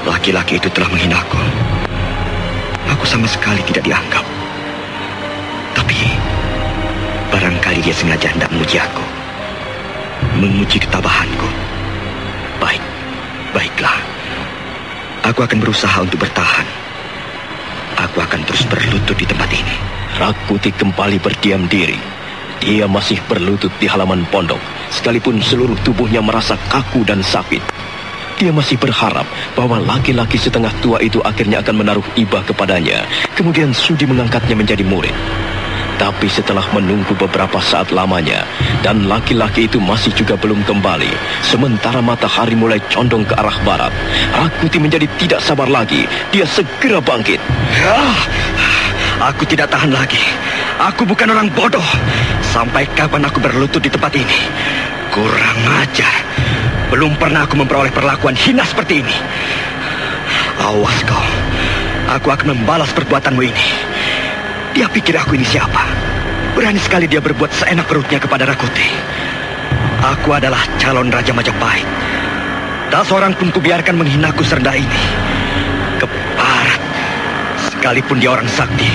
Laki-laki itu telah menghinaku. Aku sama sekali tidak dianggap. Tapi barangkali dia sengaja hendak memuji aku. Memuji ketabahanku. Baik, baiklah. Aku akan berusaha untuk bertahan. Aku akan terus berlutut di tempat ini. Rakuti kembali berdiam diri. Dia masih berlutut di halaman pondok, sekalipun seluruh tubuhnya merasa kaku dan sakit. Dia masih berharap bahwa laki-laki setengah tua itu akhirnya akan menaruh iba kepadanya, kemudian sudi mengangkatnya menjadi murid. Tapi setelah menunggu beberapa saat lamanya, dan laki-laki itu masih juga belum kembali, sementara matahari mulai condong ke arah barat, Rakuti menjadi tidak sabar lagi. Dia segera bangkit. Ah, aku tidak tahan lagi. Aku bukan orang bodoh. Sampai kapan aku berlutut di tempat ini? Kurang ajar. Belum pernah aku memperoleh perlakuan hina seperti ini. Awas kau. Aku akan membalas perbuatanmu ini. Dia pikir aku ini siapa? Berani sekali dia berbuat seenak perutnya kepada Rakuti. Aku adalah calon Raja Majapahit. Tak seorang pun kubiarkan menghinaku serendah ini. Keparat. Sekalipun dia orang sakti.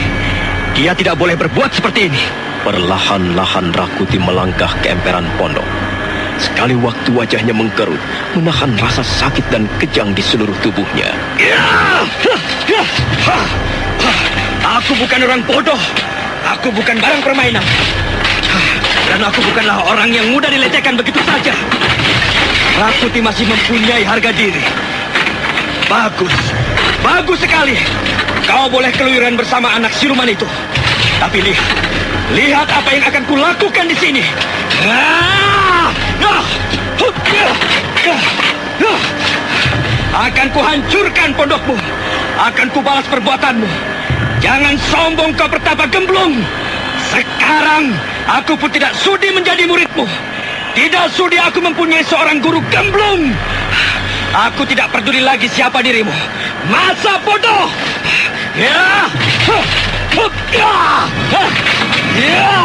Dia tidak boleh berbuat seperti ini. Perlahan-lahan Rakuti melangkah ke emperan pondok. Sekali waktu wajahnya mengkerut, menahan rasa sakit dan kejang di seluruh tubuhnya. Aku bukan orang bodoh. Aku bukan barang permainan. Dan aku bukanlah orang yang mudah dilecehkan begitu saja. Rakuti masih mempunyai harga diri. Bagus. Bagus sekali. Kau boleh keluyuran bersama anak siluman itu. Tapi lihat. Lihat apa yang akan kulakukan di sini. Ah! Ah! Ah! Akan kuhancurkan pondokmu. Akan kubalas perbuatanmu. Jangan sombong kau pertapa gemblung. Sekarang aku pun tidak sudi menjadi muridmu. Tidak sudi aku mempunyai seorang guru gemblung. Aku tidak peduli lagi siapa dirimu. Masa bodoh! Ya! Ya! Ya!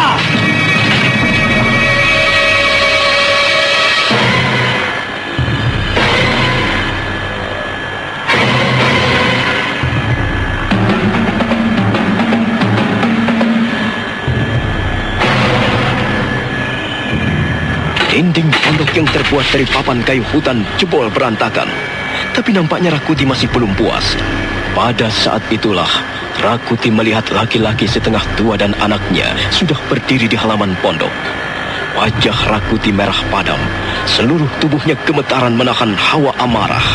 Dinding pondok yang terbuat dari papan kayu hutan jebol berantakan. Tapi nampaknya Rakuti masih belum puas. Pada saat itulah, Rakuti melihat laki-laki setengah tua dan anaknya sudah berdiri di halaman pondok. Wajah Rakuti merah padam. Seluruh tubuhnya gemetaran menahan hawa amarah.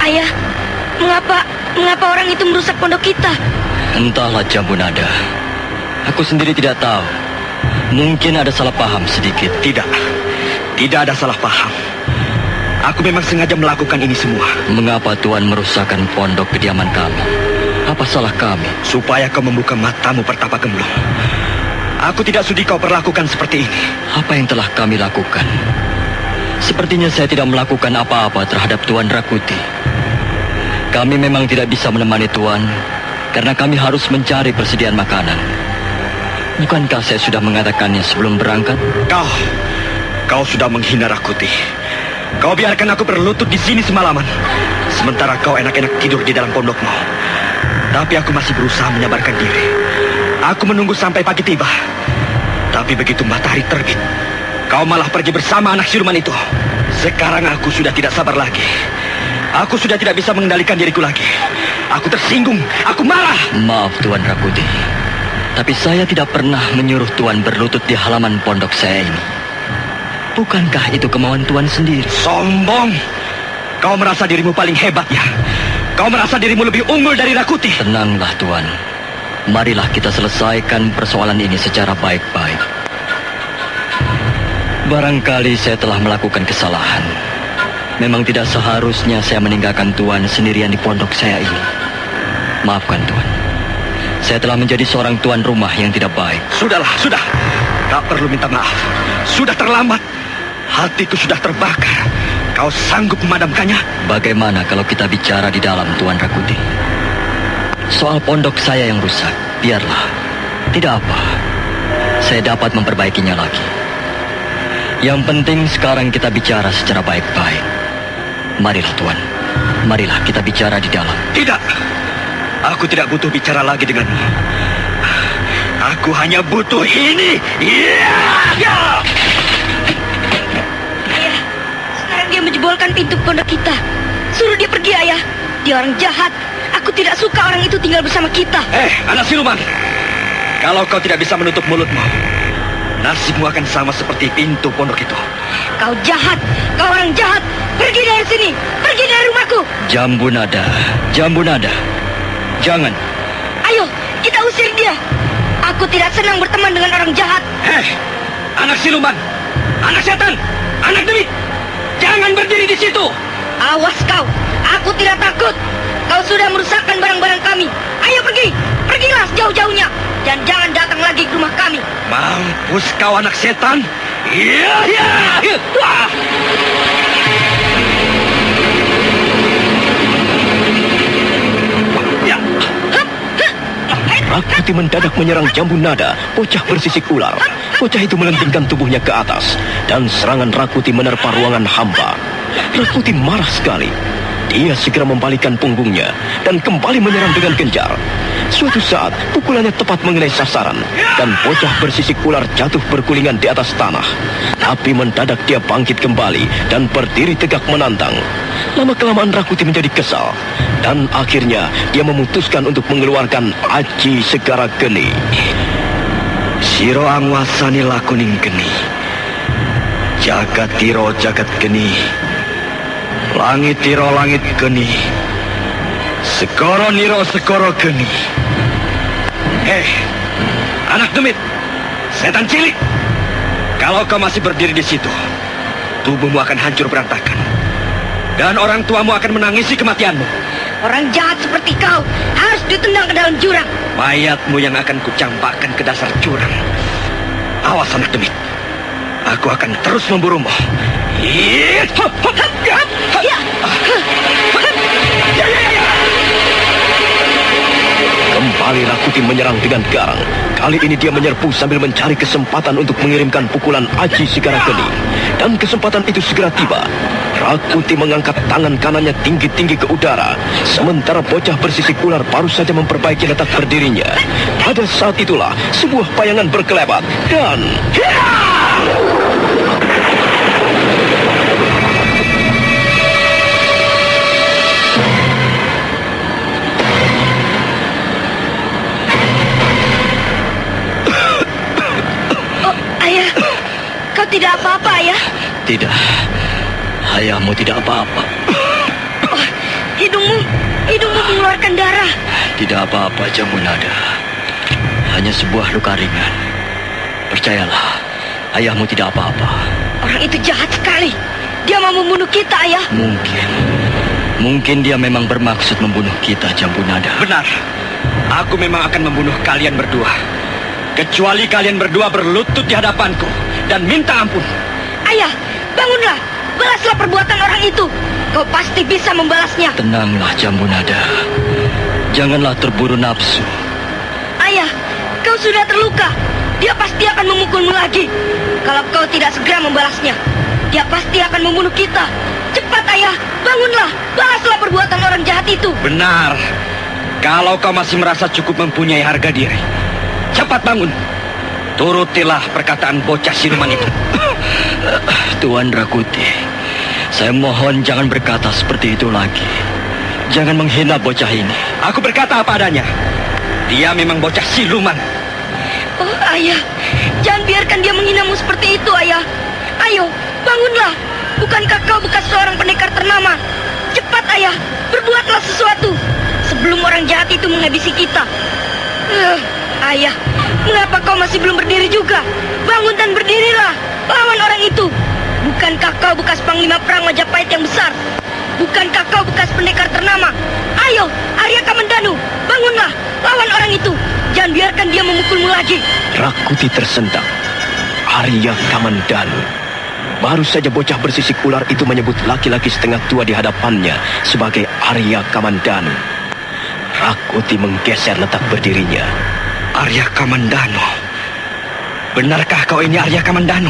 Ayah, mengapa mengapa orang itu merusak pondok kita? Entahlah Jambunada. Aku sendiri tidak tahu. Mungkin ada salah paham sedikit. Tidak. Tidak ada salah paham. Aku memang sengaja melakukan ini semua. Mengapa Tuhan merusakkan pondok kediaman kami? Apa salah kami? Supaya kau membuka matamu pertapa gemblong. Aku tidak sudi kau perlakukan seperti ini. Apa yang telah kami lakukan? Sepertinya saya tidak melakukan apa-apa terhadap Tuan Rakuti. Kami memang tidak bisa menemani Tuan karena kami harus mencari persediaan makanan. Bukankah saya sudah mengatakannya sebelum berangkat? Kau, kau sudah menghina Rakuti. Kau biarkan aku berlutut di sini semalaman. Sementara kau enak-enak tidur di dalam pondokmu. Tapi aku masih berusaha menyabarkan diri. Aku menunggu sampai pagi tiba. Tapi begitu matahari terbit, kau malah pergi bersama anak siluman itu. Sekarang aku sudah tidak sabar lagi. Aku sudah tidak bisa mengendalikan diriku lagi. Aku tersinggung, aku marah. Maaf Tuan Rakuti. Tapi saya tidak pernah menyuruh Tuan berlutut di halaman pondok saya ini. Bukankah itu kemauan Tuan sendiri? Sombong. Kau merasa dirimu paling hebat ya? Kau merasa dirimu lebih unggul dari Rakuti? Tenanglah Tuan. Marilah kita selesaikan persoalan ini secara baik-baik. Barangkali saya telah melakukan kesalahan. Memang tidak seharusnya saya meninggalkan Tuan sendirian di pondok saya ini. Maafkan Tuan. Saya telah menjadi seorang tuan rumah yang tidak baik. Sudahlah, sudah. Tak perlu minta maaf. Sudah terlambat. Hatiku sudah terbakar. Kau sanggup memadamkannya? Bagaimana kalau kita bicara di dalam Tuan Rakuti? Soal pondok saya yang rusak, biarlah. Tidak apa. Saya dapat memperbaikinya lagi. Yang penting sekarang kita bicara secara baik-baik. Marilah Tuan. Marilah kita bicara di dalam. Tidak. Aku tidak butuh bicara lagi denganmu. Aku hanya butuh ini. Iya. Ya. Ayah, menjebolkan pintu pondok kita. Suruh dia pergi, ayah. Dia orang jahat. Aku tidak suka orang itu tinggal bersama kita. Eh, anak siluman. Kalau kau tidak bisa menutup mulutmu, nasibmu akan sama seperti pintu pondok itu. Kau jahat. Kau orang jahat. Pergi dari sini. Pergi dari rumahku. Jambu nada, jambu nada. Jangan. Ayo, kita usir dia. Aku tidak senang berteman dengan orang jahat. Heh, anak siluman, anak setan, anak demit. Jangan berdiri di situ. Awas kau. Aku tidak takut. Kau sudah merusakkan barang-barang kami. Ayo pergi. Pergilah sejauh-jauhnya. Dan jangan datang lagi ke rumah kami. Mampus kau anak setan. Iya, iya. iya. Wah. Rakuti mendadak menyerang jambu nada, bocah bersisik ular. Bocah itu melentingkan tubuhnya ke atas, dan serangan Rakuti menerpa ruangan hamba. Rakuti marah sekali. Dia segera membalikkan punggungnya dan kembali menyerang dengan gencar. Suatu saat, pukulannya tepat mengenai sasaran, dan bocah bersisik ular jatuh bergulingan di atas tanah. Tapi mendadak dia bangkit kembali dan berdiri tegak menantang. Lama-kelamaan Rakuti menjadi kesal, dan akhirnya dia memutuskan untuk mengeluarkan aji segara geni. Siro angwasani lakuning geni. Jagat tiro jagat geni. Langit tiro langit geni. Sekoro niro sekoro geni. Hei, anak demit, setan cilik. Kalau kau masih berdiri di situ, tubuhmu akan hancur berantakan. Dan orang tuamu akan menangisi kematianmu. Orang jahat seperti kau harus ditendang ke dalam jurang. Mayatmu yang akan kucampakkan ke dasar jurang. Awas anak demit. Aku akan terus memburumu. Kembali Rakuti menyerang dengan garang. Kali ini dia menyerbu sambil mencari kesempatan untuk mengirimkan pukulan Aji Sigara Geni. Dan kesempatan itu segera tiba. Rakuti mengangkat tangan kanannya tinggi-tinggi ke udara. Sementara bocah bersisik ular baru saja memperbaiki letak berdirinya. Pada saat itulah sebuah bayangan berkelebat dan... Oh, ayah. Kau tidak apa-apa, ayah. Tidak. Ayahmu tidak apa-apa. Oh, hidungmu, hidungmu mengeluarkan darah. Tidak apa-apa, Jambunada. Hanya sebuah luka ringan. Percayalah, ayahmu tidak apa-apa. Orang itu jahat sekali. Dia mau membunuh kita, ayah. Mungkin. Mungkin dia memang bermaksud membunuh kita, Jambunada. Benar. Aku memang akan membunuh kalian berdua. Kecuali kalian berdua berlutut di hadapanku dan minta ampun. Ayah, bangunlah. Balaslah perbuatan orang itu. Kau pasti bisa membalasnya. Tenanglah, Jambunada. Janganlah terburu nafsu. Ayah, kau sudah terluka. Dia pasti akan memukulmu lagi. Kalau kau tidak segera membalasnya, dia pasti akan membunuh kita. Cepat, ayah. Bangunlah. Balaslah perbuatan orang jahat itu. Benar. Kalau kau masih merasa cukup mempunyai harga diri, cepat bangun. Turutilah perkataan bocah siluman itu. Tuan Rakuti, saya mohon jangan berkata seperti itu lagi. Jangan menghina bocah ini. Aku berkata apa adanya. Dia memang bocah siluman. Oh, ayah. Jangan biarkan dia menghinamu seperti itu, ayah. Ayo, bangunlah. Bukankah kau bekas seorang pendekar ternama? Cepat, ayah. Berbuatlah sesuatu. Sebelum orang jahat itu menghabisi kita. Eh, ayah, mengapa kau masih belum berdiri juga? Bangun dan berdirilah. Lawan orang itu. Bukankah kau bekas panglima perang Majapahit yang besar? Bukankah kau bekas pendekar ternama? Ayo, Arya Kamandanu, bangunlah. Lawan orang itu. Jangan biarkan dia memukulmu lagi. Rakuti tersentak. Arya Kamandanu. Baru saja bocah bersisik ular itu menyebut laki-laki setengah tua di hadapannya sebagai Arya Kamandanu. Rakuti menggeser letak berdirinya. Arya Kamandano. Benarkah kau ini Arya Kamandano?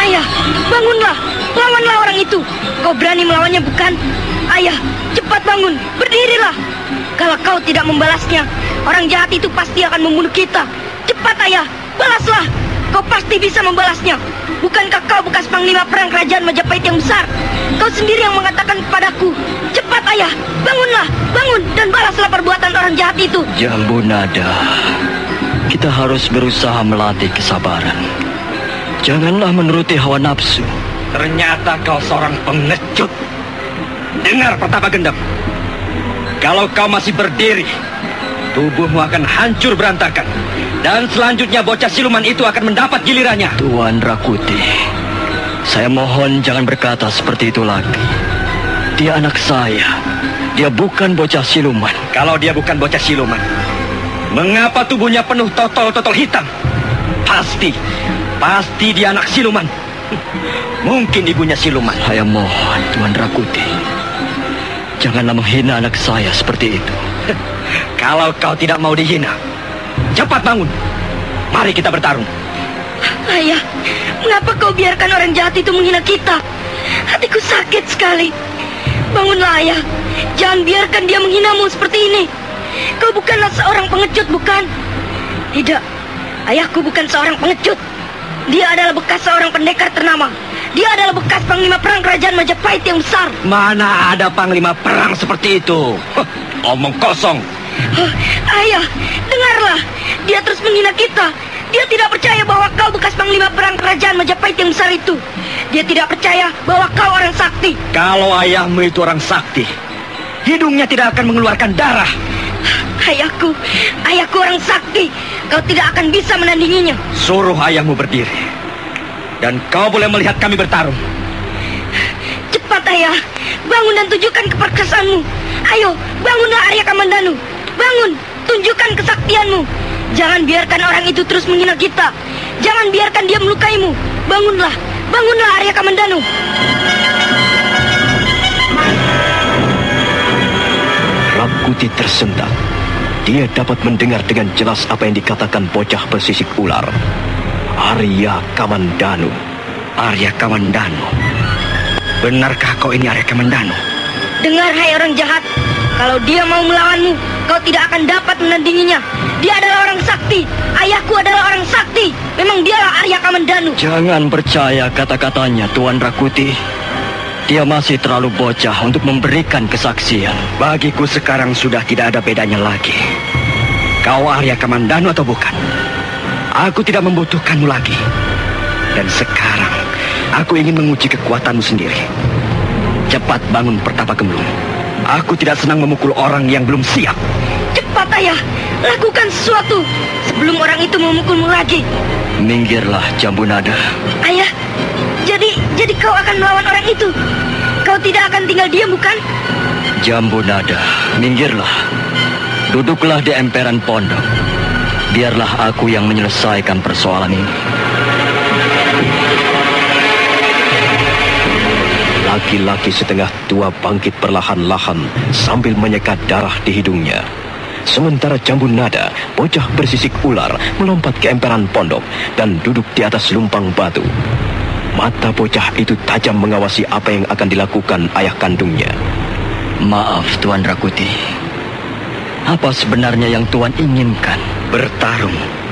Ayah, bangunlah. Lawanlah orang itu. Kau berani melawannya bukan? Ayah, cepat bangun. Berdirilah. Kalau kau tidak membalasnya, orang jahat itu pasti akan membunuh kita. Cepat ayah, balaslah. Kau pasti bisa membalasnya. Bukankah kau bekas panglima perang kerajaan Majapahit yang besar? Kau sendiri yang mengatakan kepadaku. Cepat ayah, bangunlah, bangun dan balaslah perbuatan orang jahat itu. Jambu nada. Kita harus berusaha melatih kesabaran. Janganlah menuruti hawa nafsu. Ternyata kau seorang pengecut. Dengar Pertapa Gendam. Kalau kau masih berdiri, tubuhmu akan hancur berantakan. Dan selanjutnya bocah siluman itu akan mendapat gilirannya. Tuan Rakuti, saya mohon jangan berkata seperti itu lagi. Dia anak saya. Dia bukan bocah siluman. Kalau dia bukan bocah siluman, mengapa tubuhnya penuh totol-totol hitam? Pasti, pasti dia anak siluman. Mungkin ibunya siluman. Saya mohon, Tuan Rakuti. Janganlah menghina anak saya seperti itu. Kalau kau tidak mau dihina, cepat bangun. Mari kita bertarung. Ayah, mengapa kau biarkan orang jahat itu menghina kita? Hatiku sakit sekali. Bangunlah ayah, jangan biarkan dia menghinamu seperti ini. Kau bukanlah seorang pengecut, bukan? Tidak, ayahku bukan seorang pengecut. Dia adalah bekas seorang pendekar ternama. Dia adalah bekas panglima perang kerajaan Majapahit yang besar. Mana ada panglima perang seperti itu? Omong kosong. Huh, ayah, dengarlah. Dia terus menghina kita. Dia tidak percaya bahwa kau bekas panglima perang kerajaan Majapahit yang besar itu. Dia tidak percaya bahwa kau orang sakti. Kalau ayahmu itu orang sakti, hidungnya tidak akan mengeluarkan darah. Ayahku, ayahku orang sakti. Kau tidak akan bisa menandinginya. Suruh ayahmu berdiri. Dan kau boleh melihat kami bertarung. Cepat ayah, bangun dan tunjukkan keperkasaanmu. Ayo, bangunlah Arya Kamandanu. Bangun, tunjukkan kesaktianmu. Jangan biarkan orang itu terus menghina kita. Jangan biarkan dia melukaimu. Bangunlah, bangunlah Arya Kamandanu. Rakuti tersentak. Dia dapat mendengar dengan jelas apa yang dikatakan bocah bersisik ular. Arya Kamandanu. Arya Kamandanu. Benarkah kau ini Arya Kamandanu? Dengar hai orang jahat, kalau dia mau melawanmu, kau tidak akan dapat menandinginya. Dia adalah orang sakti. Ayahku adalah orang sakti. Memang dialah Arya Kamandanu. Jangan percaya kata-katanya, Tuan Rakuti. Dia masih terlalu bocah untuk memberikan kesaksian. Bagiku sekarang sudah tidak ada bedanya lagi. Kau Arya Kamandanu atau bukan? Aku tidak membutuhkanmu lagi. Dan sekarang, aku ingin menguji kekuatanmu sendiri. Cepat bangun pertapa gemblung. Aku tidak senang memukul orang yang belum siap. Cepat ayah, lakukan sesuatu sebelum orang itu memukulmu lagi. Minggirlah, Jambu Nada. Ayah, jadi jadi kau akan melawan orang itu. Kau tidak akan tinggal diam bukan? Jambu Nada, minggirlah. Duduklah di emperan pondok. Biarlah aku yang menyelesaikan persoalan ini. Laki-laki setengah tua bangkit perlahan-lahan sambil menyekat darah di hidungnya. Sementara jambu nada, bocah bersisik ular melompat ke emperan pondok dan duduk di atas lumpang batu. Mata bocah itu tajam mengawasi apa yang akan dilakukan ayah kandungnya. Maaf, Tuan Rakuti. Apa sebenarnya yang Tuan inginkan? Bertarung.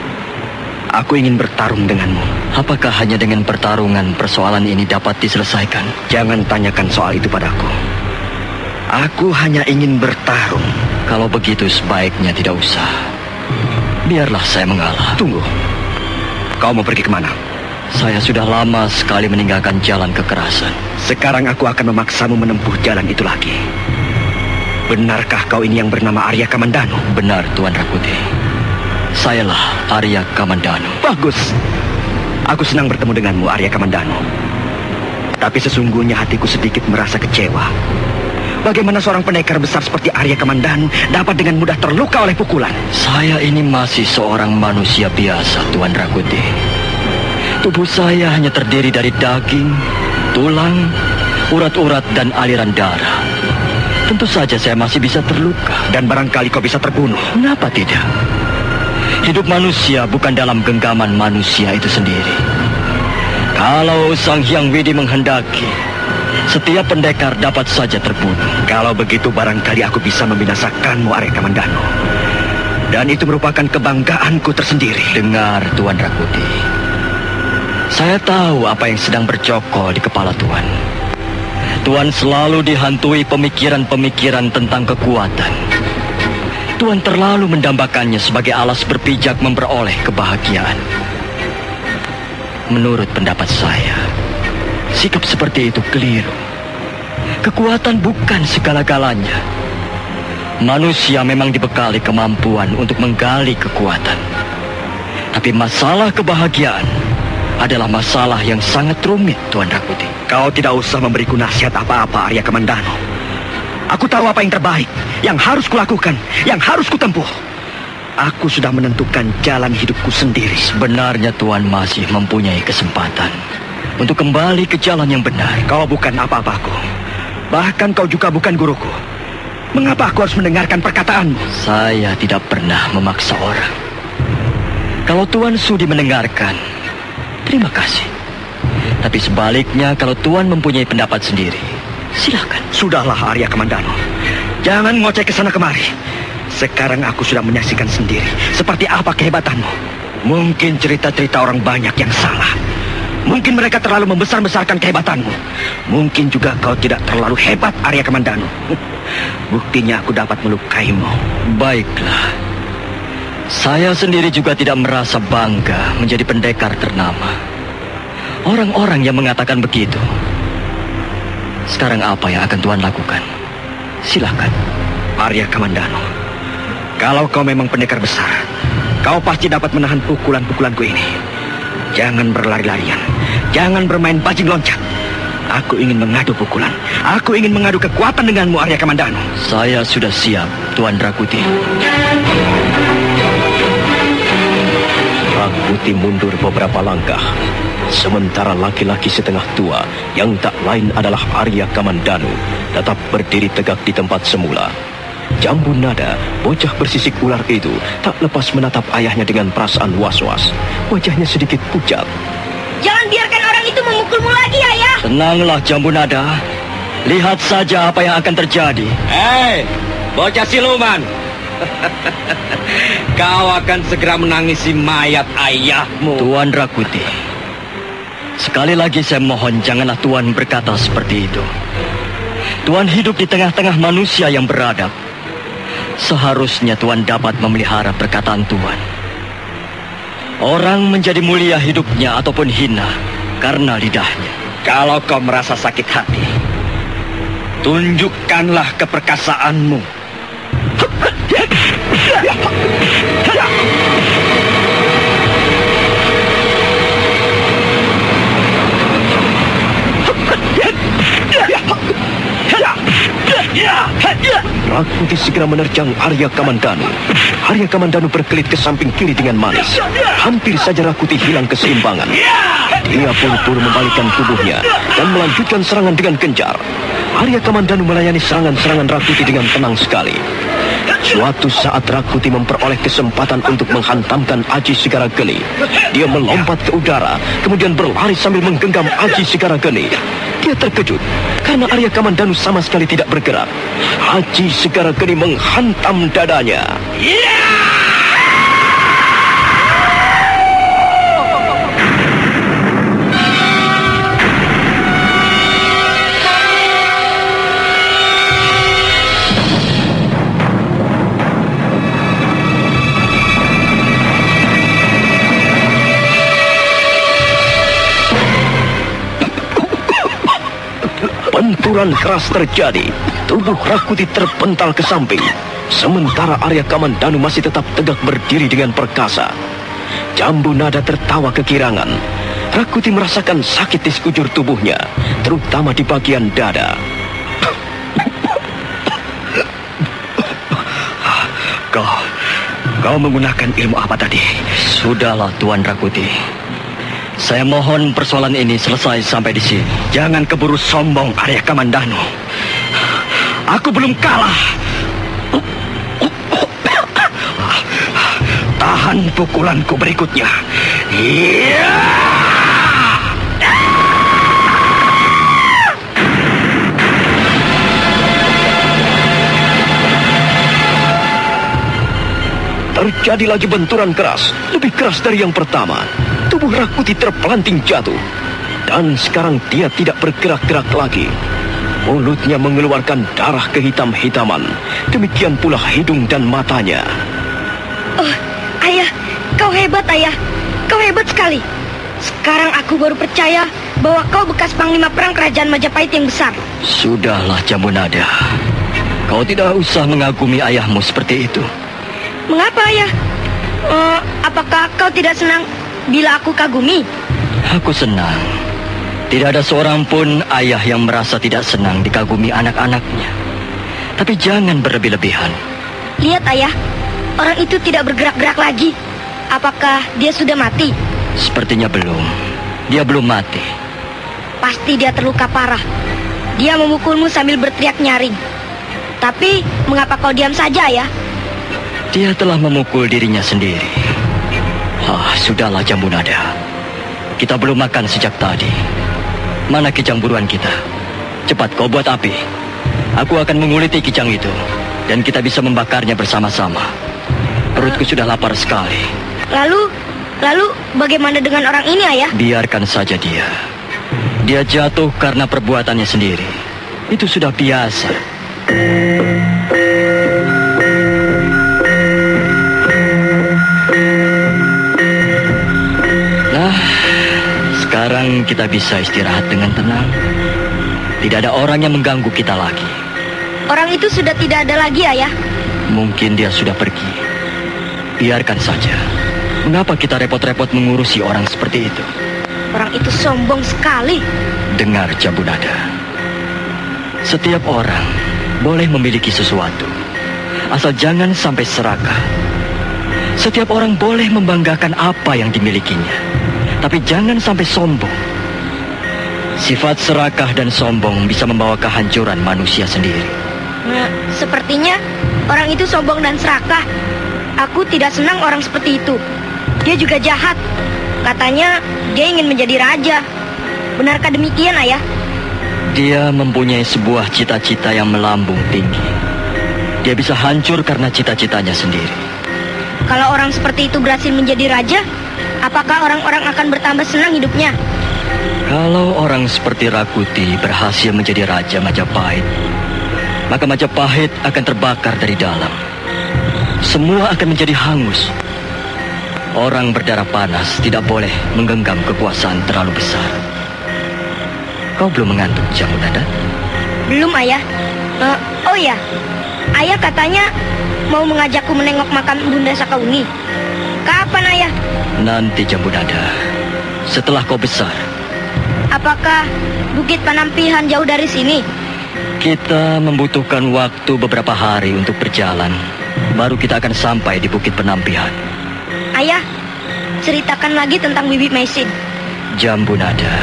Aku ingin bertarung denganmu. Apakah hanya dengan pertarungan persoalan ini dapat diselesaikan? Jangan tanyakan soal itu padaku. Aku hanya ingin bertarung. Kalau begitu sebaiknya tidak usah. Biarlah saya mengalah. Tunggu. Kau mau pergi ke mana? Saya sudah lama sekali meninggalkan jalan kekerasan. Sekarang aku akan memaksamu menempuh jalan itu lagi. Benarkah kau ini yang bernama Arya Kamandanu? Benar, Tuan Rakuti. Sayalah Arya Kamandanu. Bagus. Aku senang bertemu denganmu, Arya Kamandanu. Tapi sesungguhnya hatiku sedikit merasa kecewa. Bagaimana seorang pendekar besar seperti Arya Kamandanu dapat dengan mudah terluka oleh pukulan? Saya ini masih seorang manusia biasa, Tuan Rakuti. Tubuh saya hanya terdiri dari daging, tulang, urat-urat, dan aliran darah. Tentu saja saya masih bisa terluka. Dan barangkali kau bisa terbunuh. Kenapa tidak? Hidup manusia bukan dalam genggaman manusia itu sendiri. Kalau Sang Hyang Widi menghendaki, setiap pendekar dapat saja terbunuh. Kalau begitu barangkali aku bisa membinasakanmu, Arya Kamandanu. Dan itu merupakan kebanggaanku tersendiri. Dengar, Tuan Rakuti. Saya tahu apa yang sedang bercokol di kepala Tuan. Tuan selalu dihantui pemikiran-pemikiran tentang kekuatan. Tuan terlalu mendambakannya sebagai alas berpijak memperoleh kebahagiaan. Menurut pendapat saya, sikap seperti itu keliru. Kekuatan bukan segala-galanya. Manusia memang dibekali kemampuan untuk menggali kekuatan. Tapi masalah kebahagiaan adalah masalah yang sangat rumit, Tuan Rakuti. Kau tidak usah memberiku nasihat apa-apa, Arya Kamandano. Aku tahu apa yang terbaik, yang harus kulakukan, yang harus kutempuh. Aku sudah menentukan jalan hidupku sendiri. Sebenarnya Tuan masih mempunyai kesempatan untuk kembali ke jalan yang benar. Kau bukan apa-apaku. Bahkan kau juga bukan guruku. Mengapa aku harus mendengarkan perkataanmu? Saya tidak pernah memaksa orang. Kalau Tuan sudi mendengarkan, terima kasih. Tapi sebaliknya kalau Tuan mempunyai pendapat sendiri, silakan. Sudahlah Arya Kamandano. Jangan ngoceh ke sana kemari. Sekarang aku sudah menyaksikan sendiri seperti apa kehebatanmu. Mungkin cerita-cerita orang banyak yang salah. Mungkin mereka terlalu membesar-besarkan kehebatanmu. Mungkin juga kau tidak terlalu hebat, Arya Kamandano. Buktinya aku dapat melukaimu. Baiklah. Saya sendiri juga tidak merasa bangga menjadi pendekar ternama. Orang-orang yang mengatakan begitu. Sekarang apa yang akan Tuan lakukan? Silakan. Arya Kamandano, kalau kau memang pendekar besar, kau pasti dapat menahan pukulan-pukulanku ini. Jangan berlari-larian, jangan bermain bajing loncat. Aku ingin mengadu pukulan. Aku ingin mengadu kekuatan denganmu, Arya Kamandanu. Saya sudah siap, Tuan Rakuti. Rakuti mundur beberapa langkah. Sementara laki-laki setengah tua yang tak lain adalah Arya Kamandanu tetap berdiri tegak di tempat semula. Jambu nada, bocah bersisik ular itu tak lepas menatap ayahnya dengan perasaan was-was. Wajahnya sedikit pucat. Jangan biarkan orang itu memukulmu lagi, ayah. Tenanglah Jambu nada. Lihat saja apa yang akan terjadi. Hei, bocah siluman. Kau akan segera menangisi mayat ayahmu. Tuan Rakuti, sekali lagi saya mohon janganlah Tuan berkata seperti itu. Tuan hidup di tengah-tengah manusia yang beradab. Seharusnya Tuan dapat memelihara perkataan Tuan. Orang menjadi mulia hidupnya ataupun hina karena lidahnya. Kalau kau merasa sakit hati, tunjukkanlah keperkasaanmu. Rakuti segera menerjang Arya Kamandanu. Arya Kamandanu berkelit ke samping kiri dengan manis. Hampir saja Rakuti hilang keseimbangan. Dia pun-pun membalikkan tubuhnya dan melanjutkan serangan dengan gencar. Arya Kamandanu melayani serangan-serangan Rakuti dengan tenang sekali. Suatu saat Rakuti memperoleh kesempatan untuk menghantamkan Aji Sigara Geni. Dia melompat ke udara, kemudian berlari sambil menggenggam Aji Sigara Geni. Dia terkejut karena Arya Kamandanu sama sekali tidak bergerak. Aji Sigara Geni menghantam dadanya. Benturan keras terjadi. Tubuh Rakuti terpental ke samping. Sementara Arya Kamandanu masih tetap tegak berdiri dengan perkasa. Jambu nada tertawa kekirangan. Rakuti merasakan sakit di sekujur tubuhnya, terutama di bagian dada. Kau, kau menggunakan ilmu apa tadi? Sudahlah Tuan Rakuti. Saya mohon persoalan ini selesai sampai di sini. Jangan keburu sombong, Arya Kamandanu. Aku belum kalah. Tahan pukulanku berikutnya. Iya! Terjadi lagi benturan keras, lebih keras dari yang pertama. Tubuh Rakuti terpelanting jatuh. Dan sekarang dia tidak bergerak-gerak lagi. Mulutnya mengeluarkan darah kehitam-hitaman. Demikian pula hidung dan matanya. Oh, ayah, kau hebat, ayah. Kau hebat sekali. Sekarang aku baru percaya bahwa kau bekas panglima perang kerajaan Majapahit yang besar. Sudahlah Jambunada. Kau tidak usah mengagumi ayahmu seperti itu. Mengapa, ayah? Oh, apakah kau tidak senang bila aku kagumi? Aku senang. Tidak ada seorang pun ayah yang merasa tidak senang dikagumi anak-anaknya. Tapi jangan berlebih-lebihan. Lihat, ayah. Orang itu tidak bergerak-gerak lagi. Apakah dia sudah mati? Sepertinya belum. Dia belum mati. Pasti dia terluka parah. Dia memukulmu sambil berteriak nyaring. Tapi, mengapa kau diam saja, ya? Dia telah memukul dirinya sendiri. Ah, sudahlah jambu nada. Kita belum makan sejak tadi. Mana kijang buruan kita? Cepat kau buat api. Aku akan menguliti kijang itu. Dan kita bisa membakarnya bersama-sama. Perutku sudah lapar sekali. Lalu, lalu bagaimana dengan orang ini, ayah? Biarkan saja dia. Dia jatuh karena perbuatannya sendiri. Itu sudah biasa. Sekarang kita bisa istirahat dengan tenang. Tidak ada orang yang mengganggu kita lagi. Orang itu sudah tidak ada lagi, ayah. Mungkin dia sudah pergi. Biarkan saja. Mengapa kita repot-repot mengurusi orang seperti itu? Orang itu sombong sekali. Dengar jambu nada. Setiap orang boleh memiliki sesuatu, asal jangan sampai serakah. Setiap orang boleh membanggakan apa yang dimilikinya, tapi jangan sampai sombong. Sifat serakah dan sombong bisa membawa kehancuran manusia sendiri. Nah, sepertinya orang itu sombong dan serakah. Aku tidak senang orang seperti itu. Dia juga jahat. Katanya dia ingin menjadi raja. Benarkah demikian, Ayah? Dia mempunyai sebuah cita-cita yang melambung tinggi. Dia bisa hancur karena cita-citanya sendiri. Kalau orang seperti itu berhasil menjadi raja, apakah orang-orang akan bertambah senang hidupnya? Kalau orang seperti Rakuti berhasil menjadi Raja Majapahit, maka Majapahit akan terbakar dari dalam. Semua akan menjadi hangus. Orang berdarah panas tidak boleh menggenggam kekuasaan terlalu besar. Kau belum mengantuk, Jamu Nada? Belum, Ayah. Eh, oh ya, Ayah katanya mau mengajakku menengok makam Bunda Sakauni. Kapan, Ayah? Nanti, Jambu Nada. Setelah kau besar, Apakah Bukit Panampihan jauh dari sini? kita membutuhkan waktu beberapa hari untuk berjalan. Baru kita akan sampai di Bukit Penampihan. Ayah, ceritakan lagi tentang Bibi Maisin. Jambu Nada,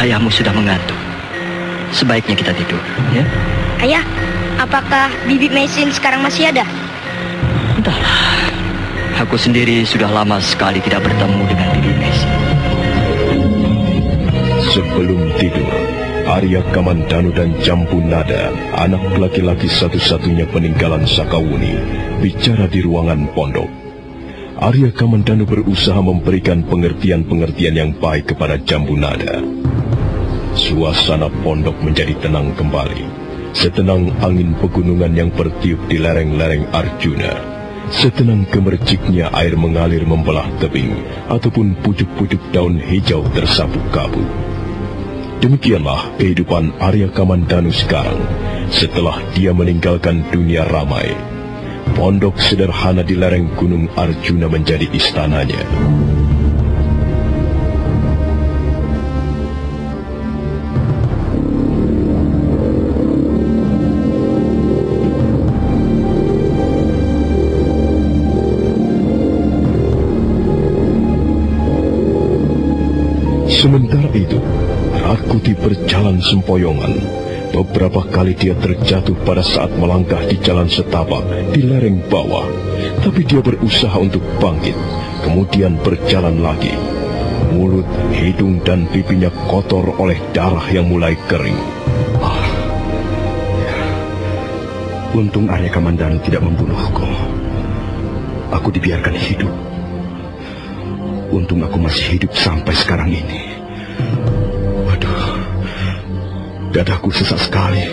ayahmu sudah mengantuk. Sebaiknya kita tidur, ya? Ayah, apakah Bibi Maisin sekarang masih ada? Aku sendiri sudah lama sekali tidak bertemu dengan Bibi Messi. Sebelum tidur, Arya Kamandanu dan Jambu Nada, anak laki-laki satu-satunya peninggalan Sakawuni, bicara di ruangan pondok. Arya Kamandanu berusaha memberikan pengertian-pengertian yang baik kepada Jambu Nada. Suasana pondok menjadi tenang kembali, setenang angin pegunungan yang bertiup di lereng-lereng Arjuna. Setenang gemerciknya air mengalir membelah tebing ataupun pucuk-pucuk daun hijau tersapu kabut. Demikianlah kehidupan Arya Kamandanu sekarang setelah dia meninggalkan dunia ramai. Pondok sederhana di lereng Gunung Arjuna menjadi istananya. Sementara itu, Rakuti berjalan sempoyongan. Beberapa kali dia terjatuh pada saat melangkah di jalan setapak di lereng bawah. Tapi dia berusaha untuk bangkit, kemudian berjalan lagi. Mulut, hidung, dan pipinya kotor oleh darah yang mulai kering. Ah. Untung Arya Kamandanu tidak membunuhku. Aku dibiarkan hidup. Untung aku masih hidup sampai sekarang ini. Waduh, dadaku sesak sekali.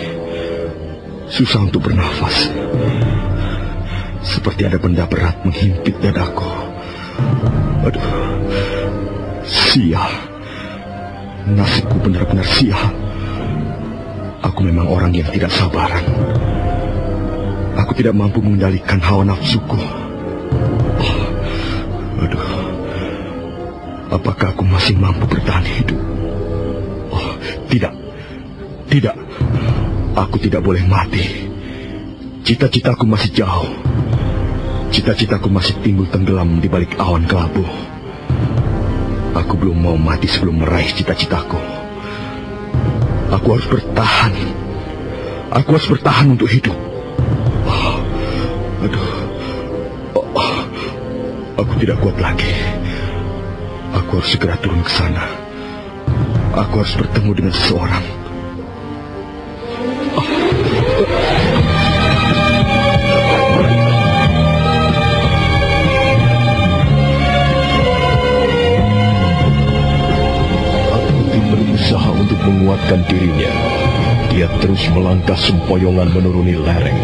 Susah untuk bernafas. Seperti ada benda berat menghimpit dadaku. Aduh, sial. Nasibku benar-benar sial. Aku memang orang yang tidak sabaran. Aku tidak mampu mengendalikan hawa nafsuku. Apakah aku masih mampu bertahan hidup? Oh, tidak, tidak. Aku tidak boleh mati. Cita-citaku masih jauh. Cita-citaku masih timbul tenggelam di balik awan kelabu. Aku belum mau mati sebelum meraih cita-citaku. Aku harus bertahan. Aku harus bertahan untuk hidup. Oh, aduh. Oh, oh. Aku tidak kuat lagi. Aku harus segera turun ke sana. Aku harus bertemu dengan seseorang. Rakuti berusaha untuk menguatkan dirinya. Dia terus melangkah sempoyongan menuruni lereng.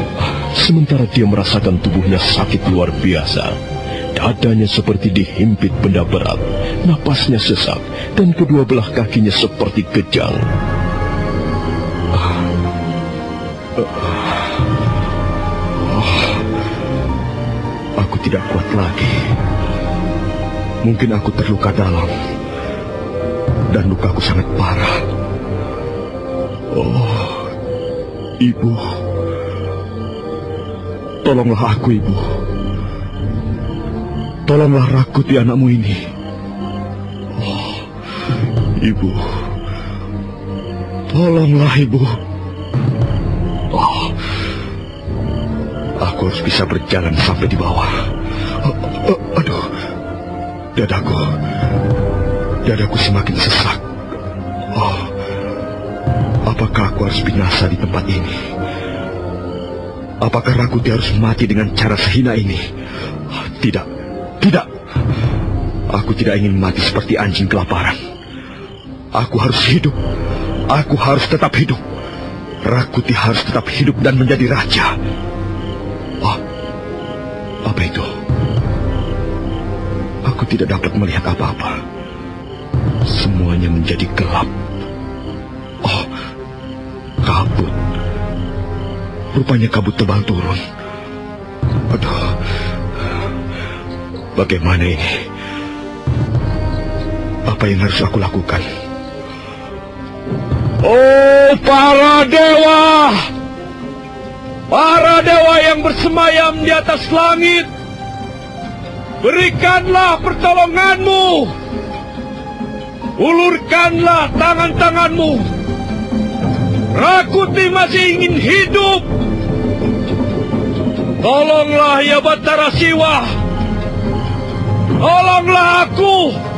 Sementara dia merasakan tubuhnya sakit luar biasa. Dadanya seperti dihimpit benda berat. Napasnya sesak dan kedua belah kakinya seperti kejang. Aku tidak kuat lagi. Mungkin aku terluka dalam. Dan lukaku sangat parah. Oh, ibu. Tolonglah aku, ibu. Tolonglah Rakuti anakmu ini. Oh, ibu. Tolonglah, ibu. Oh, aku harus bisa berjalan sampai di bawah. Oh, oh, aduh, dadaku, dadaku semakin sesak. Oh, apakah aku harus binasa di tempat ini? Apakah Rakuti harus mati dengan cara sehina ini? Aku tidak ingin mati seperti anjing kelaparan. Aku harus hidup. Aku harus tetap hidup. Rakuti harus tetap hidup dan menjadi raja. Oh, apa itu? Aku tidak dapat melihat apa-apa. Semuanya menjadi gelap. Oh, kabut. Rupanya kabut tebal turun. Aduh, bagaimana ini? Apa yang harus aku lakukan? Oh, para dewa! Para dewa yang bersemayam di atas langit, berikanlah pertolonganmu. Ulurkanlah tangan-tanganmu. Rakuti masih ingin hidup. Tolonglah ya Batara Siwa. Tolonglah aku.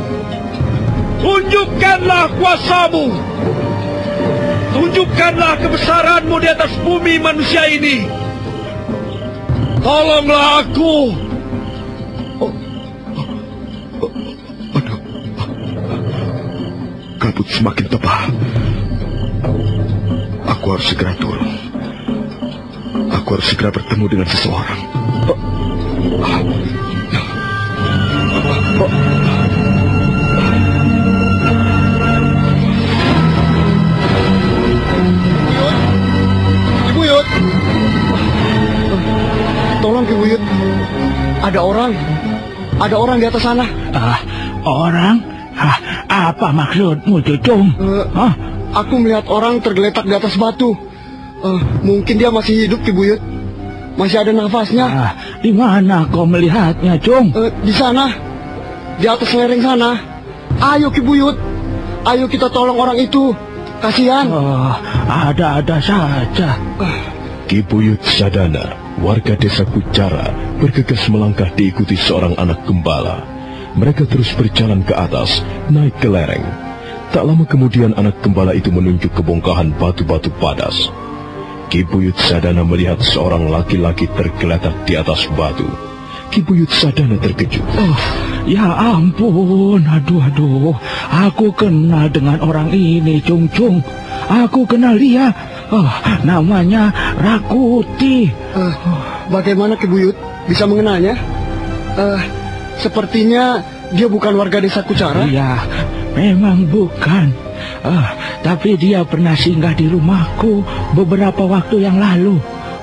Tunjukkanlah kuasamu. Tunjukkanlah kebesaranmu di atas bumi manusia ini. Tolonglah aku. Kabut semakin tebal. Aku harus segera turun. Aku harus segera bertemu dengan seseorang. Ibu Ada orang. Ada orang di atas sana. Ah, orang? Ah, apa maksudmu, Cucung? Eh, Hah? Aku melihat orang tergeletak di atas batu. Eh, mungkin dia masih hidup, Ibu Yud. Masih ada nafasnya. Ah, di mana kau melihatnya, Cung? Eh, di sana. Di atas lereng sana. Ayo, Ibu Yud. Ayo kita tolong orang itu. Kasihan. Oh, ada-ada saja. Ki Buyut Sadana, warga desa Kucara, bergegas melangkah diikuti seorang anak gembala. Mereka terus berjalan ke atas, naik ke lereng. Tak lama kemudian anak gembala itu menunjuk ke bongkahan batu-batu padas. Ki Buyut Sadana melihat seorang laki-laki tergeletak di atas batu. Ki Buyut Sadana terkejut. Oh, ya ampun, aduh aduh, aku kenal dengan orang ini, Cung Cung. Aku kenal dia. Oh, namanya Rakuti. Eh, bagaimana Ki Buyut bisa mengenalnya? Eh, sepertinya dia bukan warga desa Kucara. Iya, memang bukan. Ah, tapi dia pernah singgah di rumahku beberapa waktu yang lalu.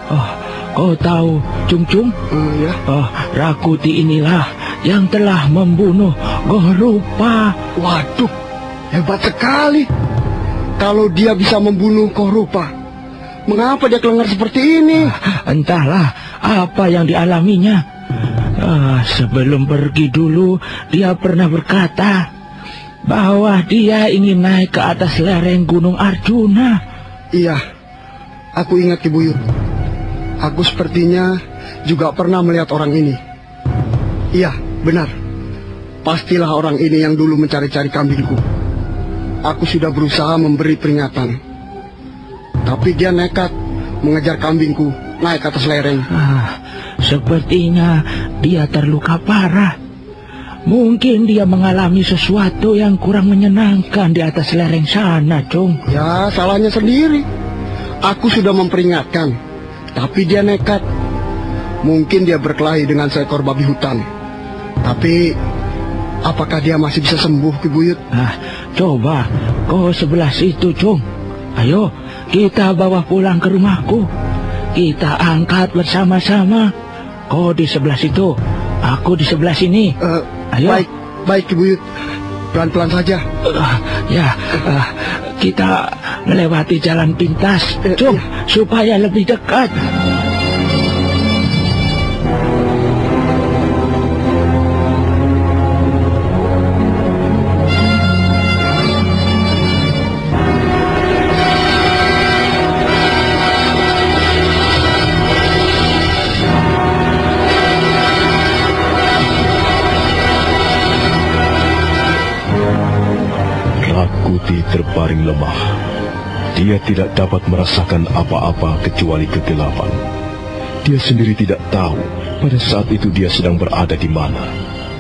Oh, kau tahu, Cung Cung? Eh, ya. Oh, Rakuti inilah yang telah membunuh Gorupa. Waduh, hebat sekali. Kalau dia bisa membunuh Korupa, mengapa dia kelengar seperti ini? Entahlah apa yang dialaminya. Ah, sebelum pergi dulu, dia pernah berkata bahwa dia ingin naik ke atas lereng Gunung Arjuna. Iya, aku ingat Ibu Yud. Aku sepertinya juga pernah melihat orang ini. Iya, benar. Pastilah orang ini yang dulu mencari-cari kambingku. Aku sudah berusaha memberi peringatan. Tapi dia nekat mengejar kambingku naik atas lereng. Ah, sepertinya dia terluka parah. Mungkin dia mengalami sesuatu yang kurang menyenangkan di atas lereng sana, Cung. Ya, salahnya sendiri. Aku sudah memperingatkan, tapi dia nekat. Mungkin dia berkelahi dengan seekor babi hutan. Tapi, apakah dia masih bisa sembuh, Ki Buyut? Ah, coba kau sebelah situ, Cung. Ayo, kita bawa pulang ke rumahku. Kita angkat bersama-sama. Kau di sebelah situ, aku di sebelah sini. Eh, Ayo. Baik, baik Ki Buyut. Pelan-pelan saja. Ah, ya, ah, kita melewati jalan pintas. Cung, supaya lebih dekat. Terbaring lemah. Dia tidak dapat merasakan apa-apa kecuali kegelapan. Dia sendiri tidak tahu pada saat itu dia sedang berada di mana.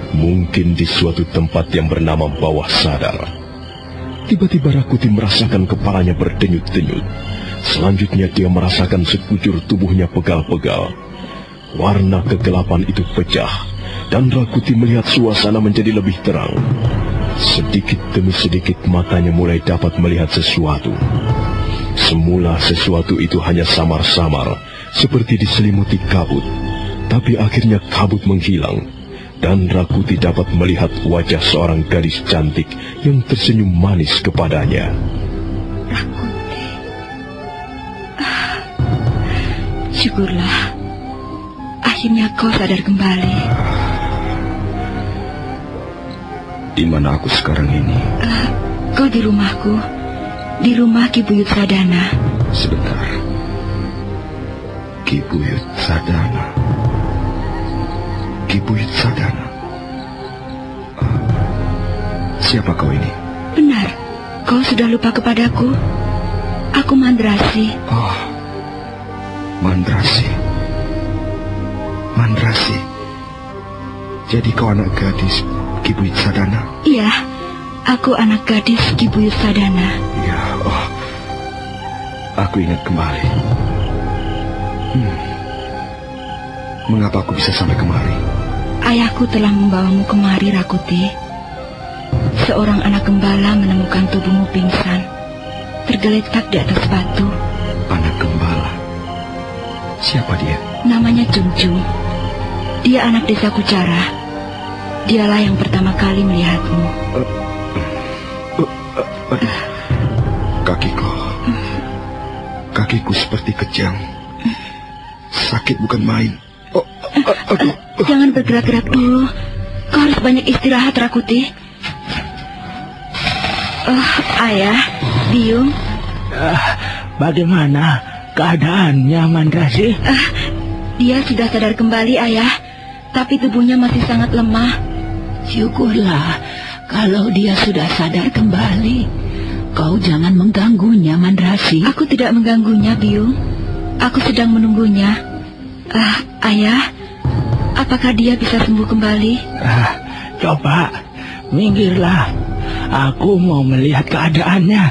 Mungkin di suatu tempat yang bernama bawah sadar. Tiba-tiba Rakuti merasakan kepalanya berdenyut-denyut. Selanjutnya dia merasakan sekujur tubuhnya pegal-pegal. Warna kegelapan itu pecah, dan Rakuti melihat suasana menjadi lebih terang. Sedikit demi sedikit matanya mulai dapat melihat sesuatu. Semula sesuatu itu hanya samar-samar, seperti diselimuti kabut. Tapi akhirnya kabut menghilang, dan Rakuti dapat melihat wajah seorang gadis cantik yang tersenyum manis kepadanya. Syukurlah. Akhirnya kau sadar kembali. Di mana aku sekarang ini? Eh, kau di rumahku. Di rumah Ki Buyut Sadana. Sebentar. Ki Buyut Sadana. Ki Buyut Sadana. Ah, siapa kau ini? Benar. Kau sudah lupa kepadaku. Aku Mandrasi. Oh, Mandrasi. Mandrasi. Jadi kau anak gadis Ki Buyut Sadana? Iya, aku anak gadis Ki Buyut Sadana. Ya, oh. Aku ingat kembali. Hmm. Mengapa aku bisa sampai kemari? Ayahku telah membawamu kemari, Rakuti. Seorang anak gembala menemukan tubuhmu pingsan, tergeletak di atas batu. Anak gembala? Siapa dia? Namanya Junjung. Dia anak desa Kucara. Dialah yang pertama kali melihatmu. Uh, uh, uh, aduh. Kakiku. Kakiku seperti kejang. Sakit bukan main. Oh, uh, aduh. Jangan bergerak-gerak dulu. Kau harus banyak istirahat, Rakuti. Oh, ayah, Biung. Uh, bagaimana keadaannya, Mandrasi? Uh, dia sudah sadar kembali, ayah. Tapi tubuhnya masih sangat lemah. Syukurlah kalau dia sudah sadar kembali. Kau jangan mengganggunya, Mandrasi. Aku tidak mengganggunya, Biung. Aku sedang menunggunya. Ah, ayah, apakah dia bisa sembuh kembali? Ah, coba, minggirlah. Aku mau melihat keadaannya.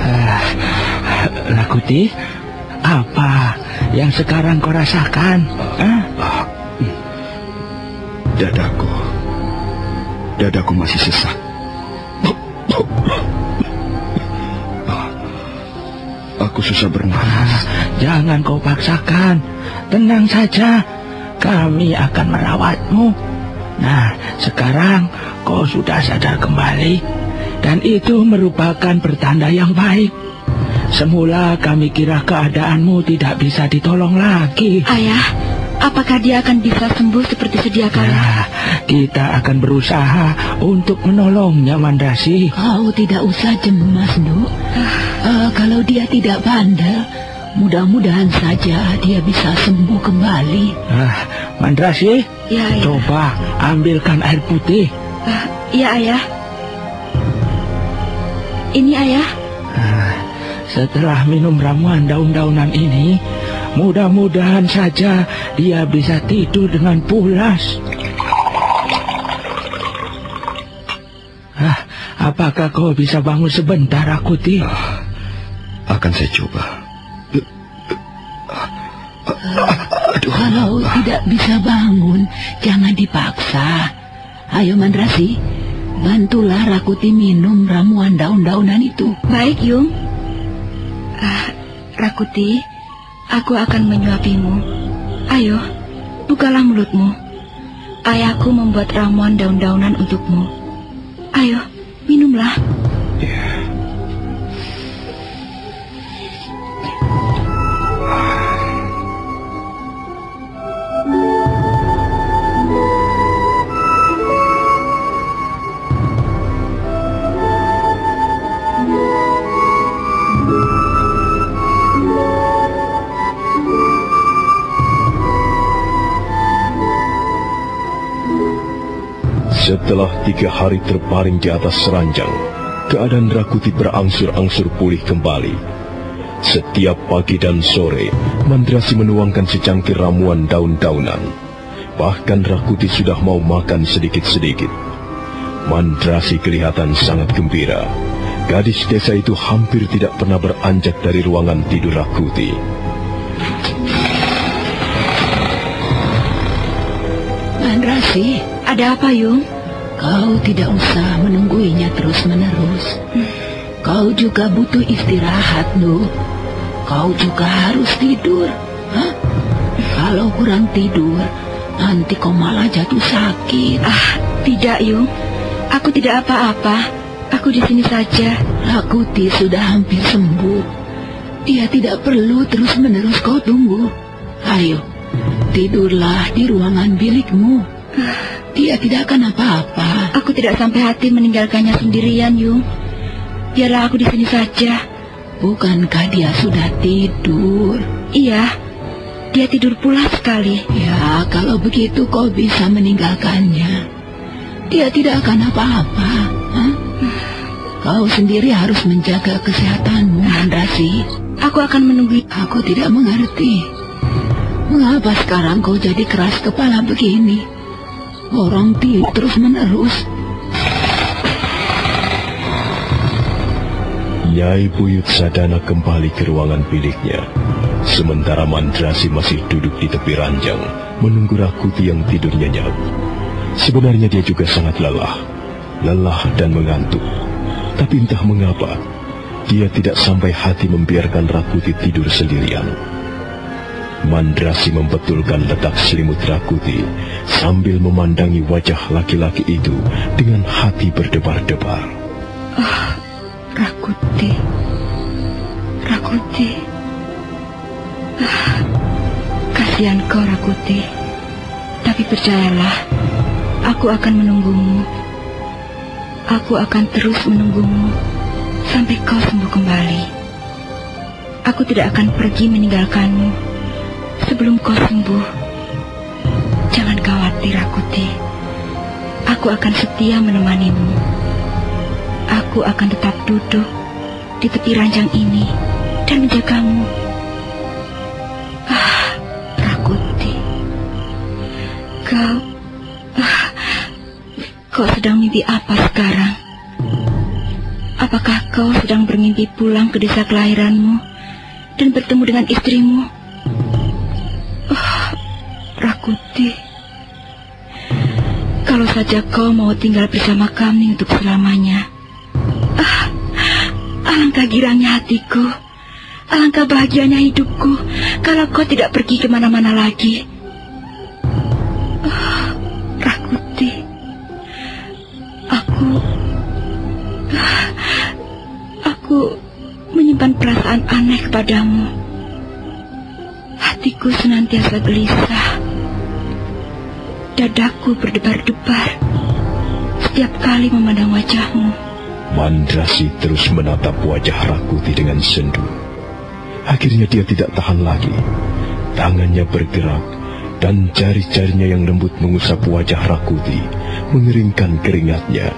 Ah, Lakuti, apa yang sekarang kau rasakan? Ah? Dadaku. Dadaku masih sesak. Aku susah bernapas. Jangan kau paksakan. Tenang saja. Kami akan merawatmu. Nah, sekarang kau sudah sadar kembali. Dan itu merupakan pertanda yang baik. Semula kami kira keadaanmu tidak bisa ditolong lagi. Ayah, apakah dia akan bisa sembuh seperti sedia kala? Nah, kita akan berusaha untuk menolongnya, Mandasi. Kau tidak usah cemas, Nuk. Uh, kalau dia tidak bandel, mudah-mudahan saja dia bisa sembuh kembali. Ah, Mandrasi, ya, ya. coba ambilkan air putih. Uh, ya, ayah. Ini ayah. Ah, setelah minum ramuan daun-daunan ini, mudah-mudahan saja dia bisa tidur dengan pulas. Ah, apakah kau bisa bangun sebentar, Akuti? Ah, akan saya coba. Aduh. Kalau tidak bisa bangun, jangan dipaksa. Ayo Mandrasi, bantulah Rakuti minum ramuan daun-daunan itu. Baik, Yung. Ah, Rakuti, aku akan menyuapimu. Ayo, bukalah mulutmu. Ayahku membuat ramuan daun-daunan untukmu. Ayo, minumlah. Ya, Setelah tiga hari terbaring di atas seranjang, keadaan Rakuti berangsur-angsur pulih kembali. Setiap pagi dan sore, Mandrasi menuangkan secangkir ramuan daun-daunan. Bahkan Rakuti sudah mau makan sedikit-sedikit. Mandrasi kelihatan sangat gembira. Gadis desa itu hampir tidak pernah beranjak dari ruangan tidur Rakuti. Mandrasi, Ada apa, Yung? Kau tidak usah menungguinya terus-menerus. Kau juga butuh istirahat, Nu. Kau juga harus tidur. Hah? Kalau kurang tidur, nanti kau malah jatuh sakit. Ah, tidak, Yung. Aku tidak apa-apa. Aku di sini saja. Rakuti sudah hampir sembuh. Dia tidak perlu terus-menerus kau tunggu. Ayo, tidurlah di ruangan bilikmu. Dia tidak akan apa-apa. Aku tidak sampai hati meninggalkannya sendirian, Yung. Biarlah aku di sini saja. Bukankah dia sudah tidur? Iya, dia tidur pula sekali. Ya, kalau begitu kau bisa meninggalkannya. Dia tidak akan apa-apa. Kau sendiri harus menjaga kesehatanmu, Mandrasi. Aku akan menunggu. Aku tidak mengerti. Mengapa sekarang kau jadi keras kepala begini? Orang tidur terus menerus. Nyai Buyut Sadana kembali ke ruangan biliknya. Sementara Mandrasi masih duduk di tepi ranjang, menunggu Rakuti yang tidur nyenyak. Sebenarnya dia juga sangat lelah, lelah dan mengantuk. Tapi entah mengapa, dia tidak sampai hati membiarkan Rakuti tidur sendirian. Mandrasi membetulkan letak selimut Rakuti sambil memandangi wajah laki-laki itu dengan hati berdebar-debar. Oh, Rakuti. Rakuti. Ah, kasihan kau, Rakuti. Tapi percayalah, aku akan menunggumu. Aku akan terus menunggumu sampai kau sembuh kembali. Aku tidak akan pergi meninggalkanmu sebelum kau sembuh. Jangan khawatir, Rakuti. Aku akan setia menemanimu. Aku akan tetap duduk di tepi ranjang ini dan menjagamu. Ah, Rakuti. Kau... ah, kau sedang mimpi apa sekarang? Apakah kau sedang bermimpi pulang ke desa kelahiranmu dan bertemu dengan istrimu? Oh, Rakuti. Kalau saja kau mau tinggal bersama kami untuk selamanya. Ah, alangkah girangnya hatiku. Alangkah bahagianya hidupku kalau kau tidak pergi ke mana-mana lagi. Rakuti. Aku... ah, Aku menyimpan perasaan aneh kepadamu. Hatiku senantiasa gelisah. Dadaku berdebar-debar setiap kali memandang wajahmu. Mandrasi terus menatap wajah Rakuti dengan sendu. Akhirnya dia tidak tahan lagi. Tangannya bergerak dan jari-jarinya yang lembut mengusap wajah Rakuti, mengeringkan keringatnya.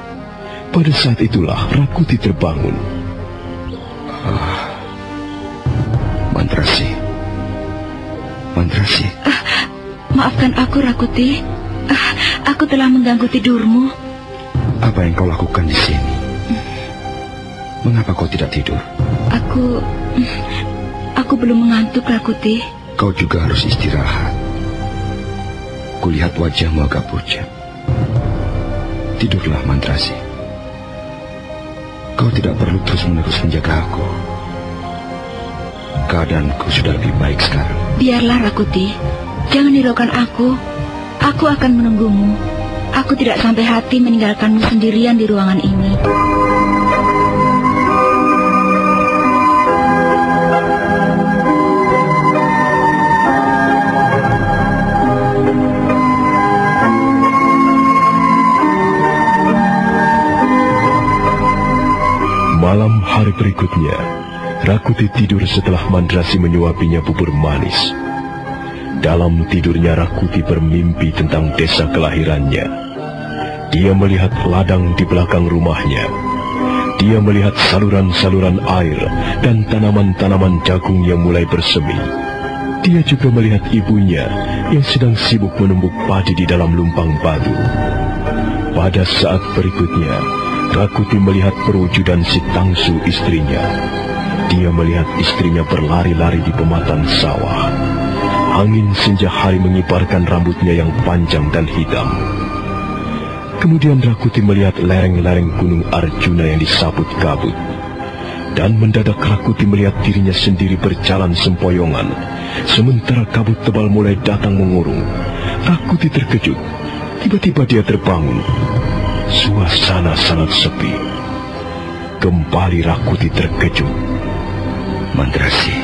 Pada saat itulah Rakuti terbangun. Mandrasi. Mandrasi. Maafkan aku, Rakuti. Ah, aku telah mengganggu tidurmu. Apa yang kau lakukan di sini? Mengapa kau tidak tidur? Aku... Aku belum mengantuk, Rakuti. Kau juga harus istirahat. Kulihat wajahmu agak pucat. Tidurlah, Mandrasi. Kau tidak perlu terus-menerus menjaga aku. Keadaanku sudah lebih baik sekarang. Biarlah, Rakuti. Jangan hiraukan aku. Aku akan menunggumu. Aku tidak sampai hati meninggalkanmu sendirian di ruangan ini. Malam hari berikutnya, Rakuti tidur setelah Mandrasi menyuapinya bubur manis. Dalam tidurnya Rakuti bermimpi tentang desa kelahirannya. Dia melihat ladang di belakang rumahnya. Dia melihat saluran-saluran air dan tanaman-tanaman jagung yang mulai bersemi. Dia juga melihat ibunya yang sedang sibuk menumbuk padi di dalam lumpang batu. Pada saat berikutnya, Rakuti melihat perwujudan si Tangsu istrinya. Dia melihat istrinya berlari-lari di pematang sawah. Angin senja hari mengibarkan rambutnya yang panjang dan hitam. Kemudian Rakuti melihat lereng-lereng gunung Arjuna yang disabut kabut. Dan mendadak Rakuti melihat dirinya sendiri berjalan sempoyongan. Sementara kabut tebal mulai datang mengurung. Rakuti terkejut. Tiba-tiba dia terbangun. Suasana sangat sepi. Kembali Rakuti terkejut. Mandrasi,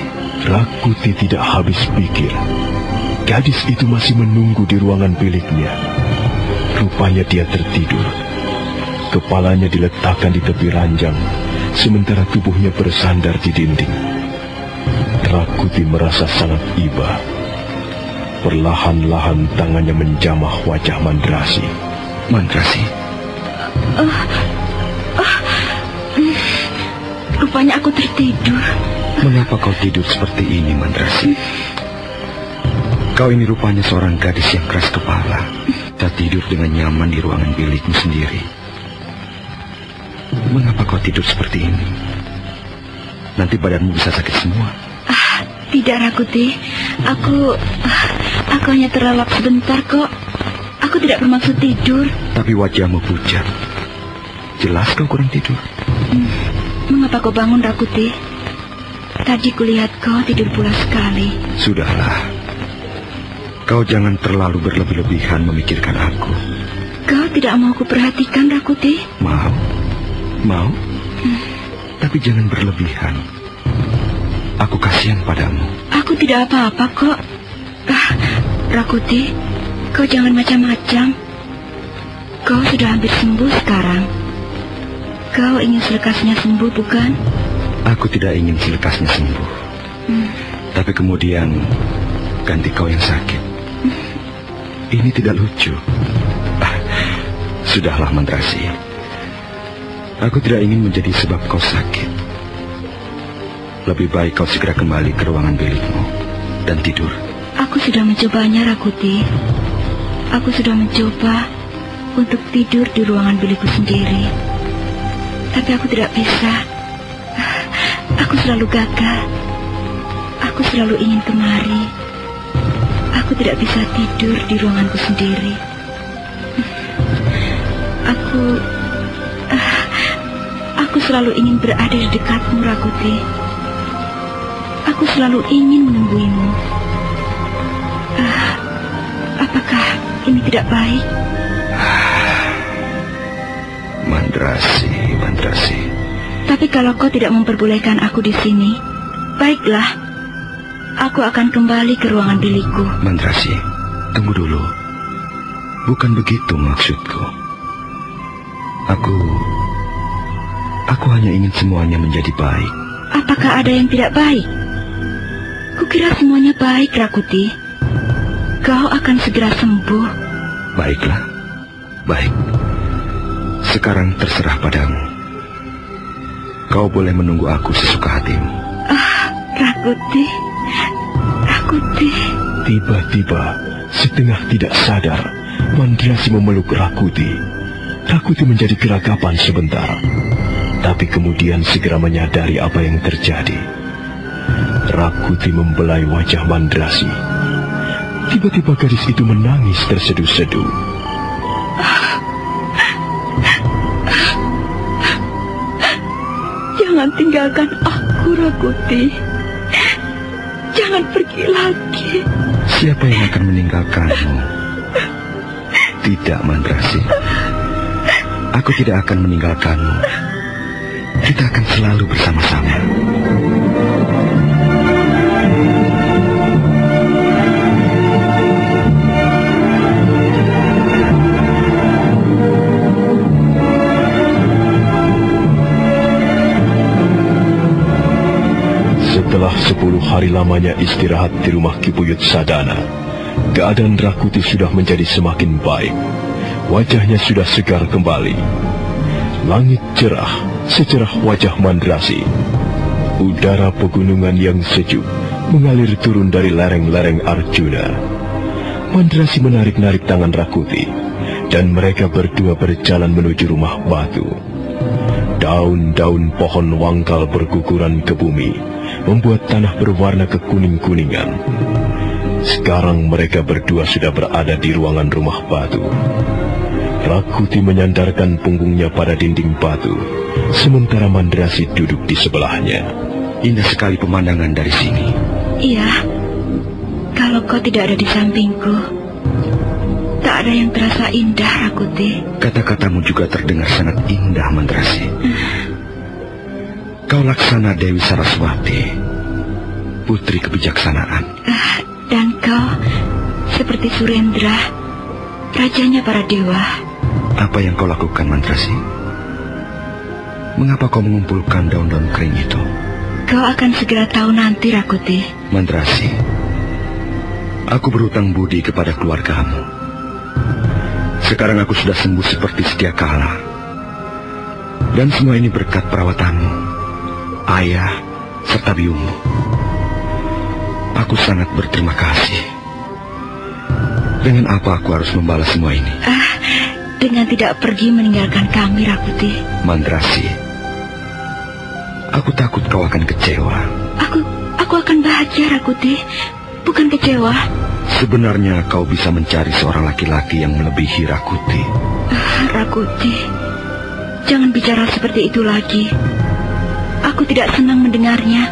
Rakuti tidak habis pikir. Gadis itu masih menunggu di ruangan biliknya. Rupanya dia tertidur. Kepalanya diletakkan di tepi ranjang, sementara tubuhnya bersandar di dinding. Rakuti merasa sangat iba. Perlahan-lahan tangannya menjamah wajah Mandrasi. Mandrasi, Oh, oh, hmm, rupanya aku tertidur. Mengapa kau tidur seperti ini, Mandrasi? Kau ini rupanya seorang gadis yang keras kepala. Tak tidur dengan nyaman di ruangan bilikmu sendiri. Mengapa kau tidur seperti ini? Nanti badanmu bisa sakit semua. Ah, tidak, Rakuti. Aku, ah, aku hanya terlelap sebentar kok. Aku tidak bermaksud tidur. Tapi wajahmu pucat. Jelas kau kurang tidur. Hmm, mengapa kau bangun, Rakuti? Tadi kulihat kau tidur pula sekali. Sudahlah. Kau jangan terlalu berlebih-lebihan memikirkan aku. Kau tidak mau kuperhatikan, Rakuti? Mau. Mau? Hmm. Tapi jangan berlebihan. Aku kasihan padamu. Aku tidak apa-apa kok. Ah, Rakuti, kau jangan macam-macam. Kau sudah hampir sembuh sekarang. Kau ingin selekasnya sembuh, bukan? Aku tidak ingin selekasnya sembuh. Hmm. Tapi kemudian ganti kau yang sakit. Ini tidak lucu. Ah, sudahlah, Mandrasi. Aku tidak ingin menjadi sebab kau sakit. Lebih baik kau segera kembali ke ruangan bilikmu dan tidur. Aku sudah mencobanya, Rakuti. Aku sudah mencoba untuk tidur di ruangan bilikku sendiri. Tapi aku tidak bisa. Aku selalu gagal. Aku selalu ingin kemari. Aku tidak bisa tidur di ruanganku sendiri. Aku... Aku selalu ingin berada di dekatmu, Rakuti. Aku selalu ingin menungguimu. Apakah ini tidak baik? Mandrasi. Tapi kalau kau tidak memperbolehkan aku di sini, baiklah. Aku akan kembali ke ruangan bilikku. Mandrasi, tunggu dulu. Bukan begitu maksudku. Aku... Aku hanya ingin semuanya menjadi baik. Apakah ada yang tidak baik? Kukira semuanya baik, Rakuti. Kau akan segera sembuh. Baiklah. Baik. Sekarang terserah padamu. Kau boleh menunggu aku sesuka hatimu. Ah, Rakuti. Rakuti. Tiba-tiba, setengah tidak sadar, Mandrasi memeluk Rakuti. Rakuti menjadi geragapan sebentar. Tapi kemudian segera menyadari apa yang terjadi. Rakuti membelai wajah Mandrasi. Tiba-tiba gadis itu menangis terseduh-seduh. Jangan tinggalkan aku, Rakuti. Jangan pergi lagi. Siapa yang akan meninggalkanmu? Tidak, Mandrasi. Aku tidak akan meninggalkanmu. Kita akan selalu bersama-sama. Sepuluh hari lamanya istirahat di rumah Kibuyut Sadana, keadaan Rakuti sudah menjadi semakin baik. Wajahnya sudah segar kembali. Langit cerah, secerah wajah Mandrasi. Udara pegunungan yang sejuk mengalir turun dari lereng-lereng Arjuna. Mandrasi menarik-narik tangan Rakuti, dan mereka berdua berjalan menuju rumah batu. Daun-daun pohon wangkal berguguran ke bumi, membuat tanah berwarna kekuning-kuningan. Sekarang mereka berdua sudah berada di ruangan rumah batu. Rakuti menyandarkan punggungnya pada dinding batu, sementara Mandrasi duduk di sebelahnya. Indah sekali pemandangan dari sini. Iya, kalau kau tidak ada di sampingku, tak ada yang terasa indah, Rakuti. Kata-katamu juga terdengar sangat indah, Mandrasi. Kau laksana Dewi Saraswati, putri kebijaksanaan. Ah, dan kau seperti Surendra, rajanya para dewa. Apa yang kau lakukan, Mandrasi? Mengapa kau mengumpulkan daun-daun kering itu? Kau akan segera tahu nanti, Rakuti. Mandrasi, aku berutang budi kepada keluargamu. Sekarang aku sudah sembuh seperti sedia kala. Dan semua ini berkat perawatanmu, ayah, serta biungmu. Aku sangat berterima kasih. Dengan apa aku harus membalas semua ini? Ah, dengan tidak pergi meninggalkan kami, Rakuti. Mandrasi, aku takut kau akan kecewa. Aku, aku akan bahagia, Rakuti. Bukan kecewa. Sebenarnya kau bisa mencari seorang laki-laki yang melebihi Rakuti. Ah, Rakuti, jangan bicara seperti itu lagi. Aku tidak senang mendengarnya.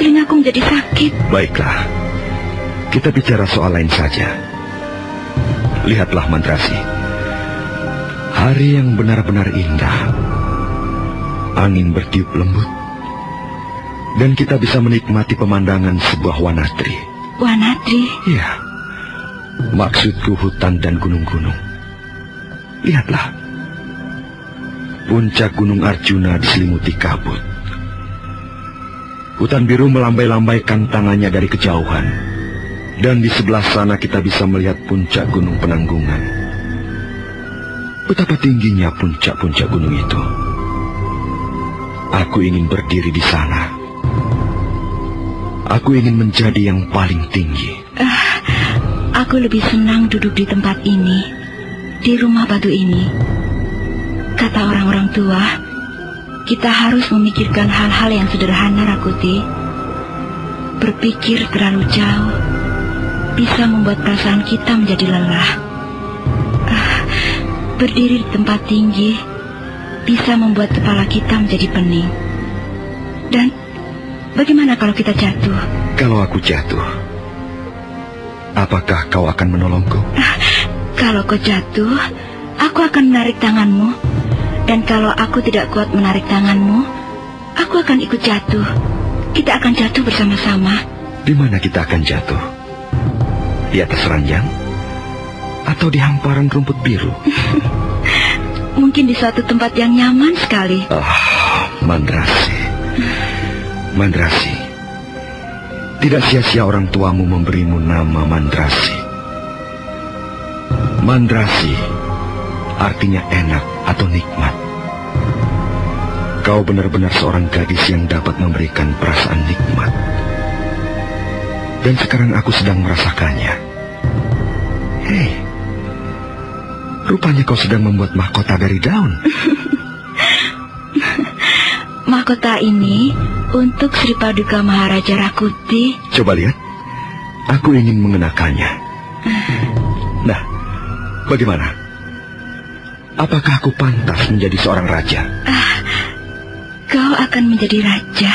Telingaku menjadi sakit. Baiklah, kita bicara soal lain saja. Lihatlah Mandrasi. Hari yang benar-benar indah. Angin bertiup lembut. Dan kita bisa menikmati pemandangan sebuah wanatri. Wanatri? Iya. Maksudku hutan dan gunung-gunung. Lihatlah. Puncak Gunung Arjuna diselimuti kabut. Hutan biru melambai-lambaikan tangannya dari kejauhan. Dan di sebelah sana kita bisa melihat puncak gunung penanggungan. Betapa tingginya puncak-puncak gunung itu. Aku ingin berdiri di sana. Aku ingin menjadi yang paling tinggi. Ah, aku lebih senang duduk di tempat ini, di rumah batu ini. Kata orang-orang tua, kita harus memikirkan hal-hal yang sederhana, Rakuti. Berpikir terlalu jauh bisa membuat perasaan kita menjadi lelah. Ah, berdiri di tempat tinggi bisa membuat kepala kita menjadi pening. Dan bagaimana kalau kita jatuh? Kalau aku jatuh, apakah kau akan menolongku? Ah, kalau kau jatuh, aku akan menarik tanganmu. Dan kalau aku tidak kuat menarik tanganmu, aku akan ikut jatuh. Kita akan jatuh bersama-sama. Di mana kita akan jatuh? Di atas ranjang? Atau di hamparan rumput biru? Mungkin di suatu tempat yang nyaman sekali. Oh, Mandrasi. Mandrasi. Tidak sia-sia orang tuamu memberimu nama Mandrasi. Mandrasi artinya enak atau nikmat. Kau benar-benar seorang gadis yang dapat memberikan perasaan nikmat. Dan sekarang aku sedang merasakannya. Hei, rupanya kau sedang membuat mahkota dari daun. mahkota ini untuk Sri Paduka Maharaja Rakuti. Coba lihat, aku ingin mengenakannya. Nah, bagaimana? Apakah aku pantas menjadi seorang raja? Ah, kau akan menjadi raja.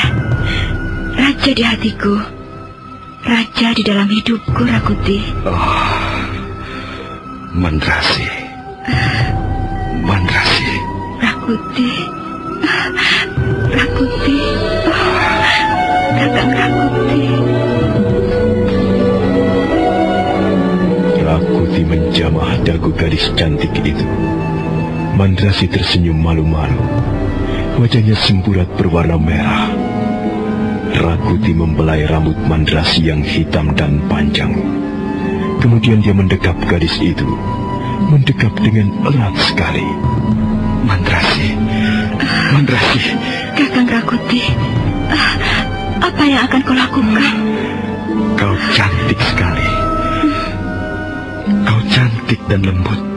Raja di hatiku. Raja di dalam hidupku, Rakuti. Oh, Mandrasi. Mandrasi. Rakuti. Rakuti. Kakang Rakuti. Rakuti menjamah dagu gadis cantik itu. Mandrasi tersenyum malu-malu. Wajahnya semburat berwarna merah. Rakuti membelai rambut Mandrasi yang hitam dan panjang. Kemudian dia mendekap gadis itu, mendekap dengan erat sekali. Mandrasi, Mandrasi. Kakang Rakuti, ah, apa yang akan kau lakukan? Kau cantik sekali. Kau cantik dan lembut.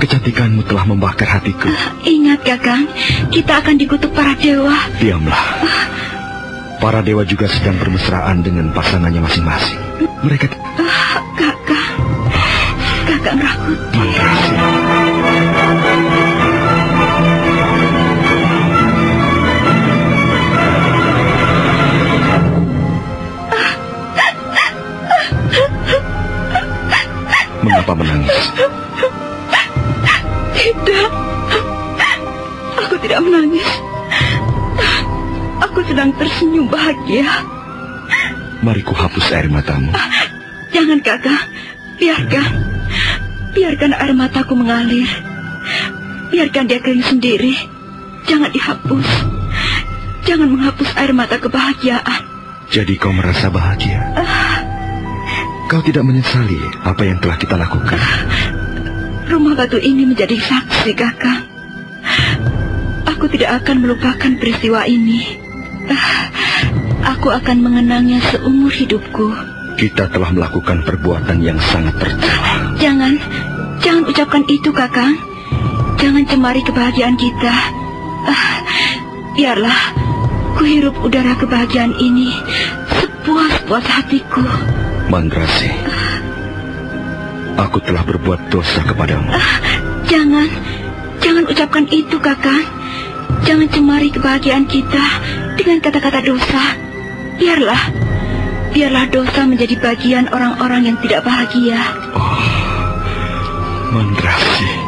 Kecantikanmu telah membakar hatiku. Ingat, Kakang, kita akan dikutuk para dewa. Diamlah. Para dewa juga sedang bermesraan dengan pasangannya masing-masing. Mereka Ah, Kakang, Kakang Rakuti. Mengapa menangis? Tidak menangis. Aku sedang tersenyum bahagia. Mari ku hapus air matamu. Jangan, Kakang. Biarkan. Biarkan air mataku mengalir. Biarkan dia kering sendiri. Jangan dihapus. Jangan menghapus air mata kebahagiaan. Jadi kau merasa bahagia? Kau tidak menyesali apa yang telah kita lakukan? Rumah batu ini menjadi saksi, Kakang. Tidak akan melupakan peristiwa ini. Ah, Aku akan mengenangnya seumur hidupku. Kita telah melakukan perbuatan yang sangat tercela. Jangan, jangan ucapkan itu, Kakang. Jangan cemari kebahagiaan kita. Ah, biarlah ku hirup udara kebahagiaan ini sepuas-puas hatiku. Mandrasi, aku telah berbuat dosa kepadamu. Jangan, jangan ucapkan itu, Kakang. Jangan cemari kebahagiaan kita dengan kata-kata dosa. Biarlah, biarlah dosa menjadi bagian orang-orang yang tidak bahagia. Mandrasi, Mandrasi.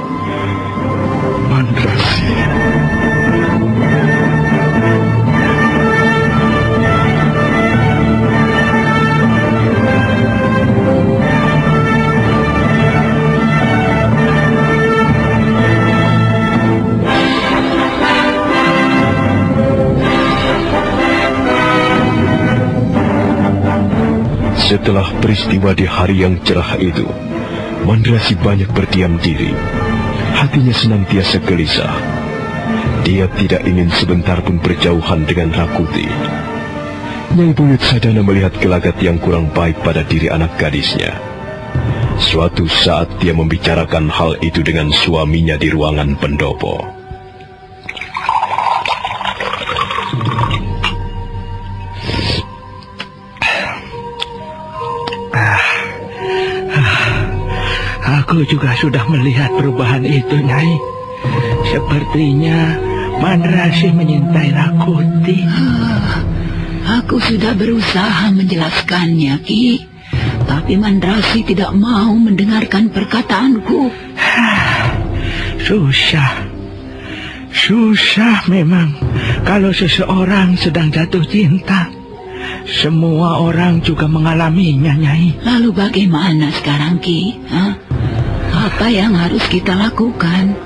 Setelah peristiwa di hari yang cerah itu, Mandrasi banyak berdiam diri. Hatinya senantiasa gelisah. Dia tidak ingin sebentar pun berjauhan dengan Rakuti. Nyai Buyut Sadana melihat gelagat yang kurang baik pada diri anak gadisnya. Suatu saat dia membicarakan hal itu dengan suaminya di ruangan pendopo. Aku juga sudah melihat perubahan itu, Nyai. Sepertinya Mandrasi menyintai Rakuti. Aku sudah berusaha menjelaskannya, Ki. Tapi Mandrasi tidak mau mendengarkan perkataanku. Susah. Susah memang kalau seseorang sedang jatuh cinta. Semua orang juga mengalaminya, Nyai. Lalu bagaimana sekarang, Ki? Hah? Apa yang harus kita lakukan?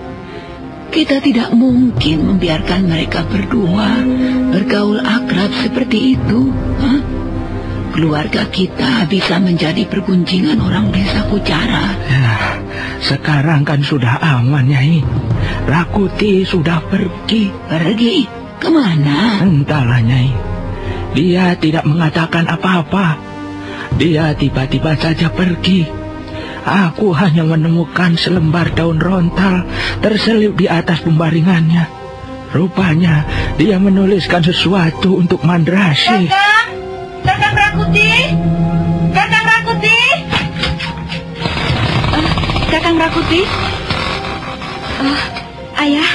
Kita tidak mungkin membiarkan mereka berdua bergaul akrab seperti itu. Hah? Keluarga kita bisa menjadi pergunjingan orang desa Kucara. Ya, sekarang kan sudah aman, Nyai. Rakuti sudah pergi. Pergi? Ke mana? Entahlah, Nyai. Dia tidak mengatakan apa-apa. Dia tiba-tiba saja pergi. Aku hanya menemukan selembar daun rontal terselip di atas pembaringannya. Rupanya dia menuliskan sesuatu untuk Mandrasi. Kakang, Kakang Rakuti, Kakang Rakuti, Ah, Kakang Rakuti, Ah, ayah,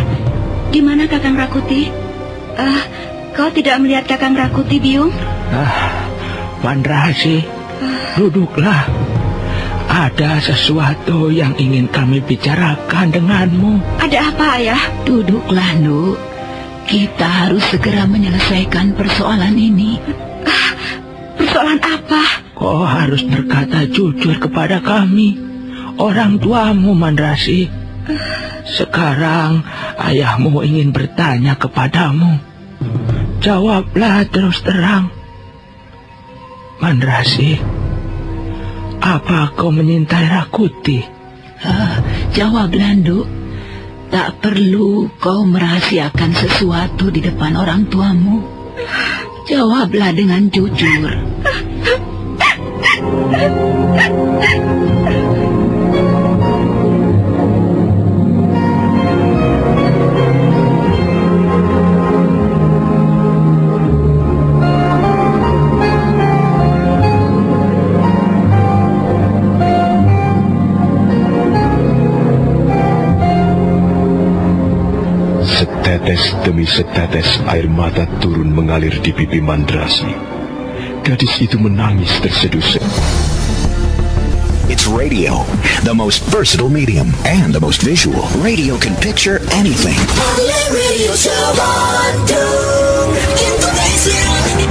di mana Kakang Rakuti? Ah, kau tidak melihat Kakang Rakuti, Biung? Ah, Mandrasi, duduklah. Ada sesuatu yang ingin kami bicarakan denganmu. Ada apa, ayah? Duduklah, Nuk. Kita harus segera menyelesaikan persoalan ini. Persoalan apa? Kau harus berkata jujur kepada kami, orang tuamu Mandrasi. Sekarang ayahmu ingin bertanya kepadamu. Jawablah terus terang. Mandrasi, apa kau menyintai Rakuti? Ah, jawablah, Nduk. Tak perlu kau merahasiakan sesuatu di depan orang tuamu. Jawablah dengan jujur. Setetes demi setetes air mata turun mengalir di pipi Mandrasi. Gadis itu menangis terseduh-seduh. It's radio, the most versatile medium and the most visual. Radio can picture anything. Radio Show Bandung, Indonesia.